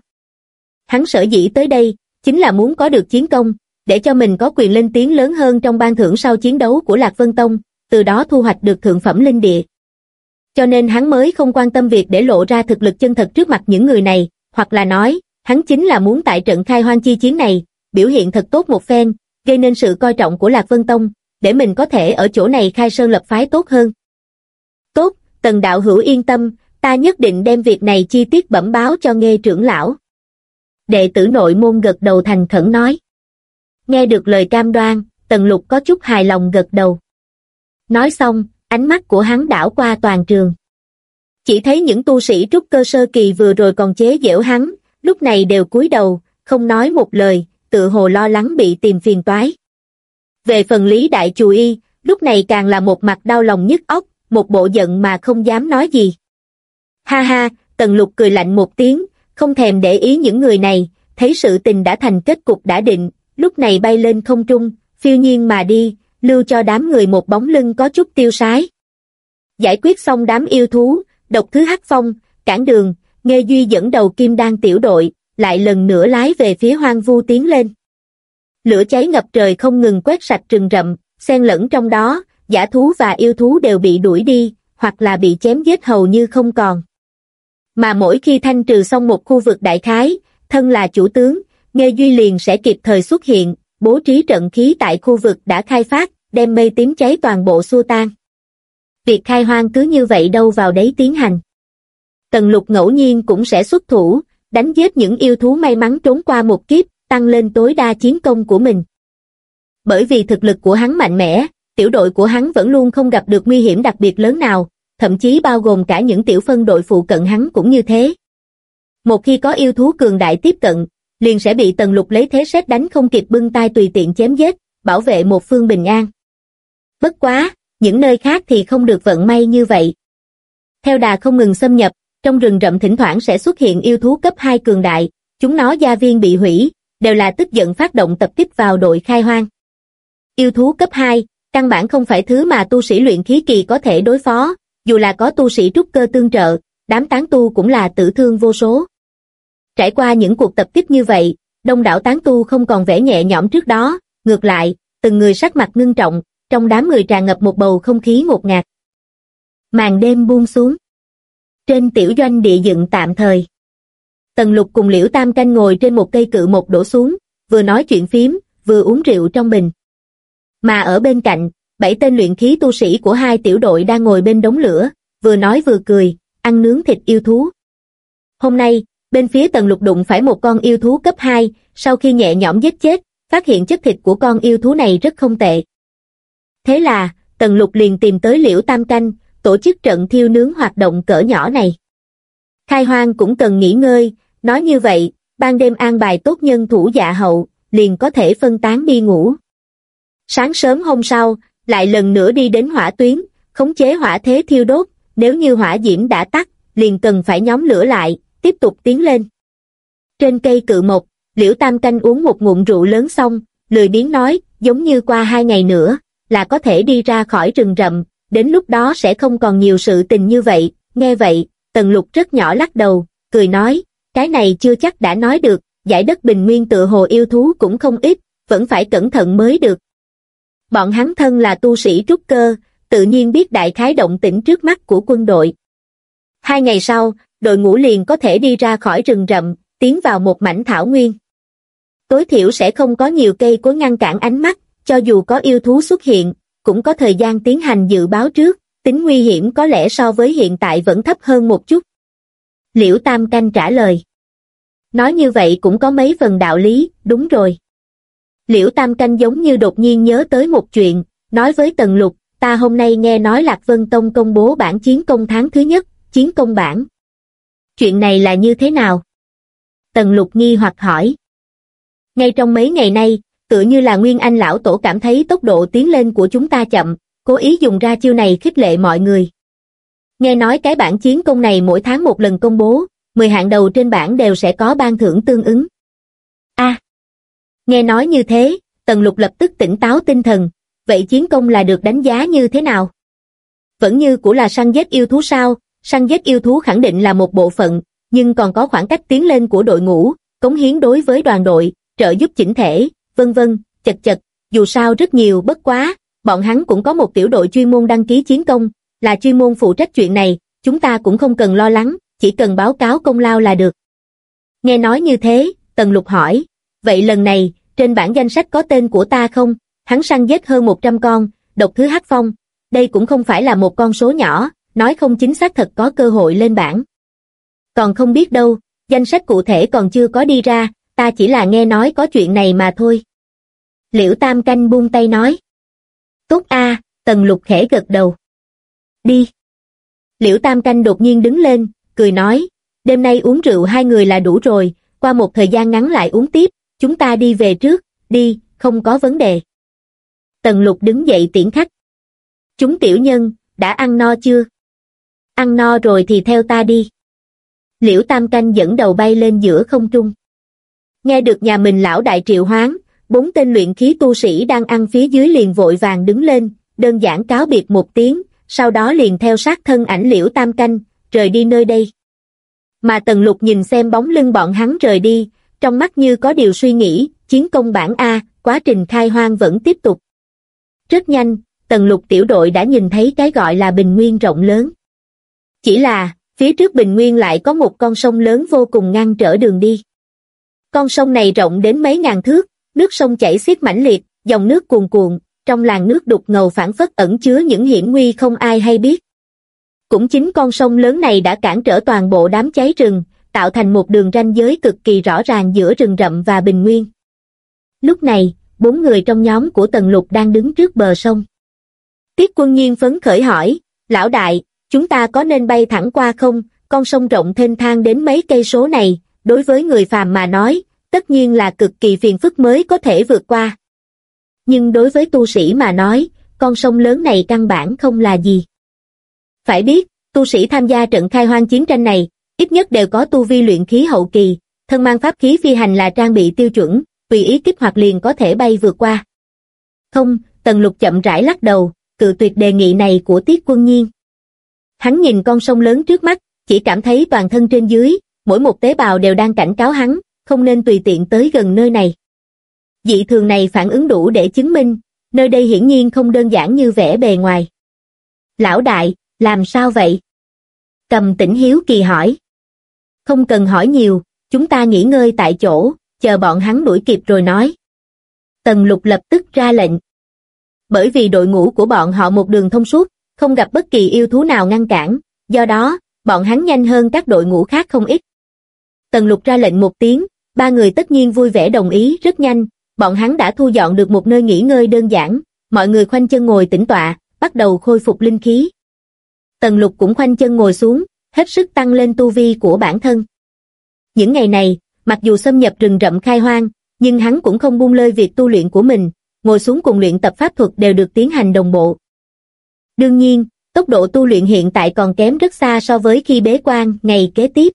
Hắn sở dĩ tới đây, chính là muốn có được chiến công, để cho mình có quyền lên tiếng lớn hơn trong ban thưởng sau chiến đấu của Lạc Vân Tông, từ đó thu hoạch được thượng phẩm linh địa. Cho nên hắn mới không quan tâm việc để lộ ra thực lực chân thật trước mặt những người này, hoặc là nói, hắn chính là muốn tại trận khai hoang chi chiến này, biểu hiện thật tốt một phen, gây nên sự coi trọng của Lạc Vân Tông, để mình có thể ở chỗ này khai sơn lập phái tốt hơn. Tốt, tần đạo hữu yên tâm, ta nhất định đem việc này chi tiết bẩm báo cho nghe trưởng lão. Đệ tử nội môn gật đầu thành khẩn nói. Nghe được lời cam đoan, tần lục có chút hài lòng gật đầu. Nói xong, ánh mắt của hắn đảo qua toàn trường. Chỉ thấy những tu sĩ trúc cơ sơ kỳ vừa rồi còn chế giễu hắn, lúc này đều cúi đầu, không nói một lời, tự hồ lo lắng bị tìm phiền toái. Về phần lý đại chù y, lúc này càng là một mặt đau lòng nhức óc, một bộ giận mà không dám nói gì. Ha ha, tần lục cười lạnh một tiếng, không thèm để ý những người này, thấy sự tình đã thành kết cục đã định, lúc này bay lên không trung, phiêu nhiên mà đi, lưu cho đám người một bóng lưng có chút tiêu sái. Giải quyết xong đám yêu thú, độc thứ hắc phong, cản đường, nghe Duy dẫn đầu kim đan tiểu đội, lại lần nữa lái về phía hoang vu tiến lên. Lửa cháy ngập trời không ngừng quét sạch rừng rậm, xen lẫn trong đó, giả thú và yêu thú đều bị đuổi đi, hoặc là bị chém giết hầu như không còn. Mà mỗi khi thanh trừ xong một khu vực đại khái, thân là chủ tướng, Nghe Duy liền sẽ kịp thời xuất hiện, bố trí trận khí tại khu vực đã khai phát, đem mây tím cháy toàn bộ xua tan. Việc khai hoang cứ như vậy đâu vào đấy tiến hành. Tần lục ngẫu nhiên cũng sẽ xuất thủ, đánh giết những yêu thú may mắn trốn qua một kiếp, tăng lên tối đa chiến công của mình. Bởi vì thực lực của hắn mạnh mẽ, tiểu đội của hắn vẫn luôn không gặp được nguy hiểm đặc biệt lớn nào, thậm chí bao gồm cả những tiểu phân đội phụ cận hắn cũng như thế. Một khi có yêu thú cường đại tiếp cận, liền sẽ bị tần lục lấy thế xét đánh không kịp bưng tay tùy tiện chém giết, bảo vệ một phương bình an. Bất quá, những nơi khác thì không được vận may như vậy. Theo đà không ngừng xâm nhập, trong rừng rậm thỉnh thoảng sẽ xuất hiện yêu thú cấp 2 cường đại, chúng nó gia viên bị hủy, đều là tức giận phát động tập kích vào đội khai hoang. Yêu thú cấp 2, căn bản không phải thứ mà tu sĩ luyện khí kỳ có thể đối phó, dù là có tu sĩ trúc cơ tương trợ, đám tán tu cũng là tử thương vô số. Trải qua những cuộc tập kích như vậy, đông đảo tán tu không còn vẻ nhẹ nhõm trước đó, ngược lại, từng người sắc mặt ngưng trọng, trong đám người tràn ngập một bầu không khí ngột ngạt. Màn đêm buông xuống. Trên tiểu doanh địa dựng tạm thời. Tần lục cùng liễu tam canh ngồi trên một cây cự một đổ xuống, vừa nói chuyện phím, vừa uống rượu trong bình. Mà ở bên cạnh, bảy tên luyện khí tu sĩ của hai tiểu đội đang ngồi bên đống lửa, vừa nói vừa cười, ăn nướng thịt yêu thú. Hôm nay, Bên phía tần lục đụng phải một con yêu thú cấp 2, sau khi nhẹ nhõm giết chết, phát hiện chất thịt của con yêu thú này rất không tệ. Thế là, tần lục liền tìm tới liễu tam canh, tổ chức trận thiêu nướng hoạt động cỡ nhỏ này. Khai hoang cũng cần nghỉ ngơi, nói như vậy, ban đêm an bài tốt nhân thủ dạ hậu, liền có thể phân tán đi ngủ. Sáng sớm hôm sau, lại lần nữa đi đến hỏa tuyến, khống chế hỏa thế thiêu đốt, nếu như hỏa diễm đã tắt, liền cần phải nhóm lửa lại, tiếp tục tiến lên. Trên cây cự mộc, Liễu Tam Canh uống một ngụm rượu lớn xong, lười biếng nói, giống như qua hai ngày nữa, là có thể đi ra khỏi rừng rậm, đến lúc đó sẽ không còn nhiều sự tình như vậy, nghe vậy, Tần Lục rất nhỏ lắc đầu, cười nói, cái này chưa chắc đã nói được, giải đất bình nguyên tựa hồ yêu thú cũng không ít, vẫn phải cẩn thận mới được. Bọn hắn thân là tu sĩ trúc cơ, tự nhiên biết đại khái động tĩnh trước mắt của quân đội. Hai ngày sau, đội ngũ liền có thể đi ra khỏi rừng rậm, tiến vào một mảnh thảo nguyên. Tối thiểu sẽ không có nhiều cây cối ngăn cản ánh mắt, cho dù có yêu thú xuất hiện, cũng có thời gian tiến hành dự báo trước, tính nguy hiểm có lẽ so với hiện tại vẫn thấp hơn một chút. Liễu Tam Canh trả lời. Nói như vậy cũng có mấy phần đạo lý, đúng rồi. Liễu Tam Canh giống như đột nhiên nhớ tới một chuyện, nói với Tần Lục, ta hôm nay nghe nói Lạc Vân Tông công bố bản chiến công tháng thứ nhất, chiến công bản. Chuyện này là như thế nào? Tần Lục nghi hoặc hỏi. Ngay trong mấy ngày nay, tựa như là Nguyên Anh lão tổ cảm thấy tốc độ tiến lên của chúng ta chậm, cố ý dùng ra chiêu này khích lệ mọi người. Nghe nói cái bản chiến công này mỗi tháng một lần công bố, 10 hạng đầu trên bảng đều sẽ có ban thưởng tương ứng. A. nghe nói như thế, Tần Lục lập tức tỉnh táo tinh thần, vậy chiến công là được đánh giá như thế nào? Vẫn như của là săn giết yêu thú sao, săn giết yêu thú khẳng định là một bộ phận, nhưng còn có khoảng cách tiến lên của đội ngũ, cống hiến đối với đoàn đội, trợ giúp chỉnh thể, vân vân, chật chật, dù sao rất nhiều bất quá, bọn hắn cũng có một tiểu đội chuyên môn đăng ký chiến công, là chuyên môn phụ trách chuyện này, chúng ta cũng không cần lo lắng, chỉ cần báo cáo công lao là được. Nghe nói như thế, Tần Lục hỏi, vậy lần này, trên bảng danh sách có tên của ta không? Hắn săn giết hơn 100 con, độc thứ hắc phong, đây cũng không phải là một con số nhỏ, nói không chính xác thật có cơ hội lên bảng. Còn không biết đâu, danh sách cụ thể còn chưa có đi ra, ta chỉ là nghe nói có chuyện này mà thôi. Liễu Tam Canh buông tay nói. Tốt a, Tần Lục khẽ gật đầu. Đi. Liễu Tam Canh đột nhiên đứng lên, cười nói, đêm nay uống rượu hai người là đủ rồi, qua một thời gian ngắn lại uống tiếp, chúng ta đi về trước, đi, không có vấn đề. Tần Lục đứng dậy tiễn khách. Chúng tiểu nhân, đã ăn no chưa? Ăn no rồi thì theo ta đi. Liễu Tam Canh dẫn đầu bay lên giữa không trung. Nghe được nhà mình lão đại triệu hoán, bốn tên luyện khí tu sĩ đang ăn phía dưới liền vội vàng đứng lên, đơn giản cáo biệt một tiếng, sau đó liền theo sát thân ảnh liễu tam canh, rời đi nơi đây. Mà Tần Lục nhìn xem bóng lưng bọn hắn rời đi, trong mắt như có điều suy nghĩ, chiến công bản A, quá trình khai hoang vẫn tiếp tục. Rất nhanh, Tần Lục tiểu đội đã nhìn thấy cái gọi là bình nguyên rộng lớn. Chỉ là, phía trước bình nguyên lại có một con sông lớn vô cùng ngăn trở đường đi. Con sông này rộng đến mấy ngàn thước, nước sông chảy xiết mãnh liệt, dòng nước cuồn cuộn, trong làng nước đục ngầu phản phất ẩn chứa những hiểm nguy không ai hay biết. Cũng chính con sông lớn này đã cản trở toàn bộ đám cháy rừng, tạo thành một đường ranh giới cực kỳ rõ ràng giữa rừng rậm và bình nguyên. Lúc này, bốn người trong nhóm của Tần Lục đang đứng trước bờ sông. Tiết quân nhiên phấn khởi hỏi, lão đại, chúng ta có nên bay thẳng qua không, con sông rộng thênh thang đến mấy cây số này, đối với người phàm mà nói, tất nhiên là cực kỳ phiền phức mới có thể vượt qua. Nhưng đối với tu sĩ mà nói, con sông lớn này căn bản không là gì. Phải biết, tu sĩ tham gia trận khai hoang chiến tranh này, ít nhất đều có tu vi luyện khí hậu kỳ, thân mang pháp khí phi hành là trang bị tiêu chuẩn, tùy ý kích hoạt liền có thể bay vượt qua. Không, Tần Lục chậm rãi lắc đầu, cự tuyệt đề nghị này của Tiết Quân Nhiên. Hắn nhìn con sông lớn trước mắt, chỉ cảm thấy toàn thân trên dưới, mỗi một tế bào đều đang cảnh cáo hắn, không nên tùy tiện tới gần nơi này. Dị thường này phản ứng đủ để chứng minh, nơi đây hiển nhiên không đơn giản như vẻ bề ngoài. Lão đại, làm sao vậy? Cầm tỉnh hiếu kỳ hỏi. Không cần hỏi nhiều, chúng ta nghỉ ngơi tại chỗ, chờ bọn hắn đuổi kịp rồi nói. Tần lục lập tức ra lệnh. Bởi vì đội ngũ của bọn họ một đường thông suốt, không gặp bất kỳ yêu thú nào ngăn cản, do đó, bọn hắn nhanh hơn các đội ngũ khác không ít. Tần lục ra lệnh một tiếng, ba người tất nhiên vui vẻ đồng ý rất nhanh, bọn hắn đã thu dọn được một nơi nghỉ ngơi đơn giản, mọi người khoanh chân ngồi tĩnh tọa, bắt đầu khôi phục linh khí. Tần lục cũng khoanh chân ngồi xuống, hết sức tăng lên tu vi của bản thân. Những ngày này, mặc dù xâm nhập rừng rậm khai hoang, nhưng hắn cũng không buông lơi việc tu luyện của mình, ngồi xuống cùng luyện tập pháp thuật đều được tiến hành đồng bộ. Đương nhiên, tốc độ tu luyện hiện tại còn kém rất xa so với khi bế quan ngày kế tiếp.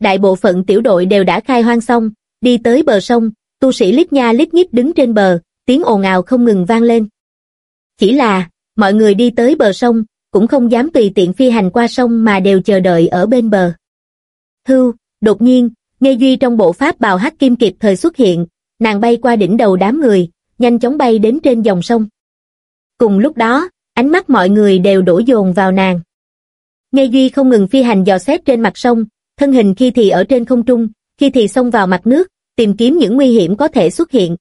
Đại bộ phận tiểu đội đều đã khai hoang xong, đi tới bờ sông, tu sĩ lít nha lít nhít đứng trên bờ, tiếng ồn ào không ngừng vang lên. Chỉ là, mọi người đi tới bờ sông, cũng không dám tùy tiện phi hành qua sông mà đều chờ đợi ở bên bờ. Hưu, đột nhiên, Nghe Duy trong bộ pháp bào hắc kim kịp thời xuất hiện, nàng bay qua đỉnh đầu đám người, nhanh chóng bay đến trên dòng sông. Cùng lúc đó, ánh mắt mọi người đều đổ dồn vào nàng. Nghe Duy không ngừng phi hành dò xét trên mặt sông, thân hình khi thì ở trên không trung, khi thì xông vào mặt nước, tìm kiếm những nguy hiểm có thể xuất hiện.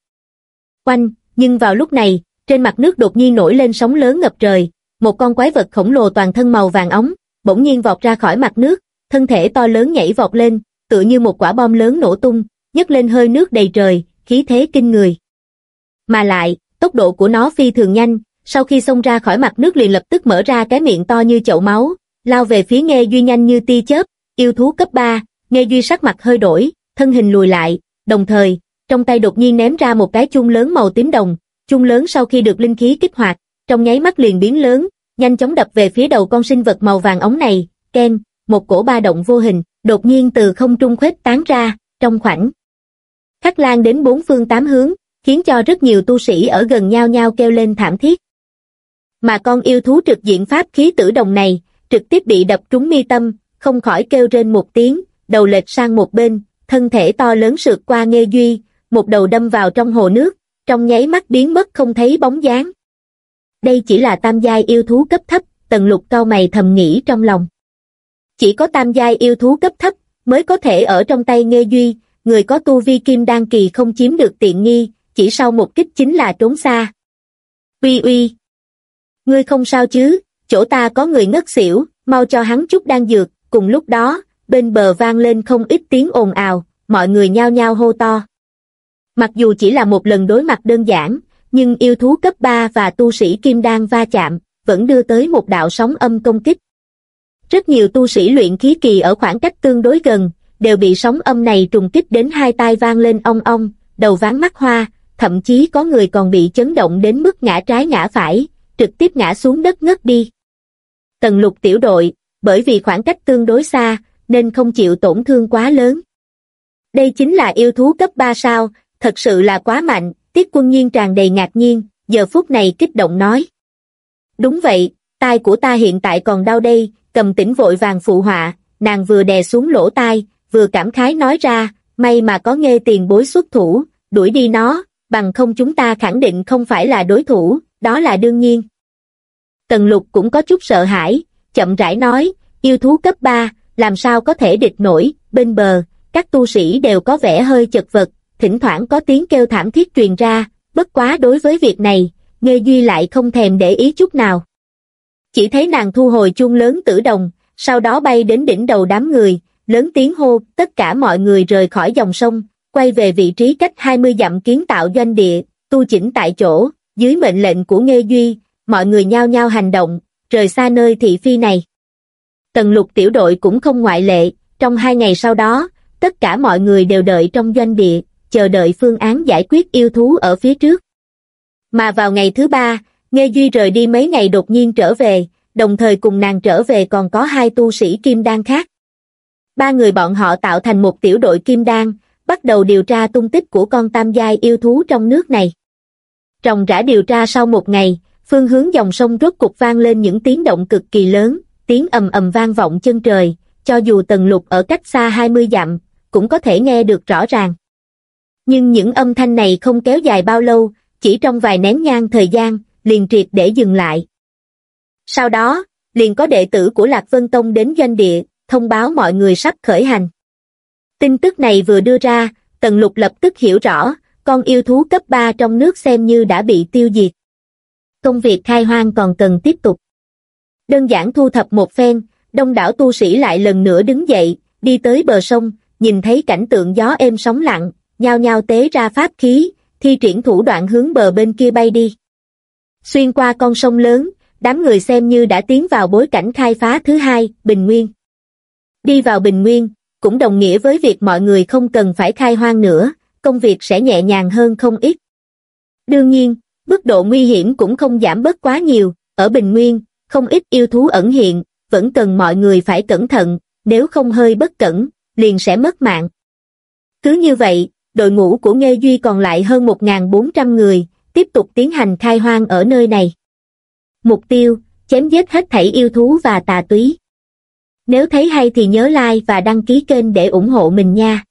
Quanh, nhưng vào lúc này, trên mặt nước đột nhiên nổi lên sóng lớn ngập trời, một con quái vật khổng lồ toàn thân màu vàng ống, bỗng nhiên vọt ra khỏi mặt nước, thân thể to lớn nhảy vọt lên, tựa như một quả bom lớn nổ tung, nhấc lên hơi nước đầy trời, khí thế kinh người. Mà lại, tốc độ của nó phi thường nhanh, sau khi xông ra khỏi mặt nước liền lập tức mở ra cái miệng to như chậu máu, lao về phía Nghe Duy nhanh như tia chớp, yêu thú cấp 3, Nghe Duy sắc mặt hơi đổi, thân hình lùi lại, đồng thời, trong tay đột nhiên ném ra một cái chung lớn màu tím đồng, chung lớn sau khi được linh khí kích hoạt, trong nháy mắt liền biến lớn, nhanh chóng đập về phía đầu con sinh vật màu vàng ống này, ken, một cổ ba động vô hình, đột nhiên từ không trung khuếch tán ra, trong khoảnh. Khắc lan đến bốn phương tám hướng, khiến cho rất nhiều tu sĩ ở gần nhau nhau kêu lên thảm thiết. Mà con yêu thú trực diện pháp khí tử đồng này, trực tiếp bị đập trúng mi tâm, không khỏi kêu trên một tiếng, đầu lệch sang một bên, thân thể to lớn sượt qua nghe duy, một đầu đâm vào trong hồ nước, trong nháy mắt biến mất không thấy bóng dáng. Đây chỉ là tam giai yêu thú cấp thấp, tần lục cao mày thầm nghĩ trong lòng. Chỉ có tam giai yêu thú cấp thấp, mới có thể ở trong tay nghe duy, người có tu vi kim đan kỳ không chiếm được tiện nghi, chỉ sau một kích chính là trốn xa. Uy uy! Ngươi không sao chứ, chỗ ta có người ngất xỉu, mau cho hắn chút đan dược, cùng lúc đó, bên bờ vang lên không ít tiếng ồn ào, mọi người nhao nhao hô to. Mặc dù chỉ là một lần đối mặt đơn giản, nhưng yêu thú cấp 3 và tu sĩ kim đan va chạm, vẫn đưa tới một đạo sóng âm công kích. Rất nhiều tu sĩ luyện khí kỳ ở khoảng cách tương đối gần, đều bị sóng âm này trùng kích đến hai tai vang lên ong ong, đầu ván mắt hoa, thậm chí có người còn bị chấn động đến mức ngã trái ngã phải, trực tiếp ngã xuống đất ngất đi. Tần lục tiểu đội, bởi vì khoảng cách tương đối xa, nên không chịu tổn thương quá lớn. Đây chính là yêu thú cấp 3 sao, thật sự là quá mạnh, tiết quân nhiên tràn đầy ngạc nhiên, giờ phút này kích động nói. Đúng vậy, tai của ta hiện tại còn đau đây, cầm tỉnh vội vàng phụ họa, nàng vừa đè xuống lỗ tai, vừa cảm khái nói ra, may mà có nghe tiền bối xuất thủ, đuổi đi nó, bằng không chúng ta khẳng định không phải là đối thủ, đó là đương nhiên. Tần lục cũng có chút sợ hãi, chậm rãi nói, yêu thú cấp 3, làm sao có thể địch nổi, bên bờ, các tu sĩ đều có vẻ hơi chật vật, thỉnh thoảng có tiếng kêu thảm thiết truyền ra, bất quá đối với việc này, Nghê Duy lại không thèm để ý chút nào. Chỉ thấy nàng thu hồi chuông lớn tử đồng, sau đó bay đến đỉnh đầu đám người, lớn tiếng hô, tất cả mọi người rời khỏi dòng sông, quay về vị trí cách 20 dặm kiến tạo doanh địa, tu chỉnh tại chỗ, dưới mệnh lệnh của Nghê Duy, mọi người nhao nhao hành động, rời xa nơi thị phi này. Tần lục tiểu đội cũng không ngoại lệ, trong hai ngày sau đó, tất cả mọi người đều đợi trong doanh địa, chờ đợi phương án giải quyết yêu thú ở phía trước. Mà vào ngày thứ ba, Nghê Duy rời đi mấy ngày đột nhiên trở về, đồng thời cùng nàng trở về còn có hai tu sĩ kim đan khác. Ba người bọn họ tạo thành một tiểu đội kim đan, bắt đầu điều tra tung tích của con tam giai yêu thú trong nước này. Ròng rã điều tra sau một ngày, phương hướng dòng sông rốt cục vang lên những tiếng động cực kỳ lớn, tiếng ầm ầm vang vọng chân trời, cho dù tần lục ở cách xa 20 dặm, cũng có thể nghe được rõ ràng. Nhưng những âm thanh này không kéo dài bao lâu, chỉ trong vài nén nhang thời gian, liền triệt để dừng lại. Sau đó, liền có đệ tử của Lạc Vân Tông đến doanh địa, thông báo mọi người sắp khởi hành. Tin tức này vừa đưa ra, Tần Lục lập tức hiểu rõ, con yêu thú cấp 3 trong nước xem như đã bị tiêu diệt. Công việc khai hoang còn cần tiếp tục. Đơn giản thu thập một phen, đông đảo tu sĩ lại lần nữa đứng dậy, đi tới bờ sông, nhìn thấy cảnh tượng gió êm sóng lặng, nhao nhao tế ra pháp khí, thi triển thủ đoạn hướng bờ bên kia bay đi. Xuyên qua con sông lớn, đám người xem như đã tiến vào bối cảnh khai phá thứ hai, Bình Nguyên. Đi vào Bình Nguyên, cũng đồng nghĩa với việc mọi người không cần phải khai hoang nữa, công việc sẽ nhẹ nhàng hơn không ít. Đương nhiên, mức độ nguy hiểm cũng không giảm bớt quá nhiều, ở Bình Nguyên, không ít yêu thú ẩn hiện, vẫn cần mọi người phải cẩn thận, nếu không hơi bất cẩn, liền sẽ mất mạng. Cứ như vậy, đội ngũ của Nghê Duy còn lại hơn 1.400 người, tiếp tục tiến hành khai hoang ở nơi này. Mục tiêu, chém giết hết thảy yêu thú và tà túy. Nếu thấy hay thì nhớ like và đăng ký kênh để ủng hộ mình nha.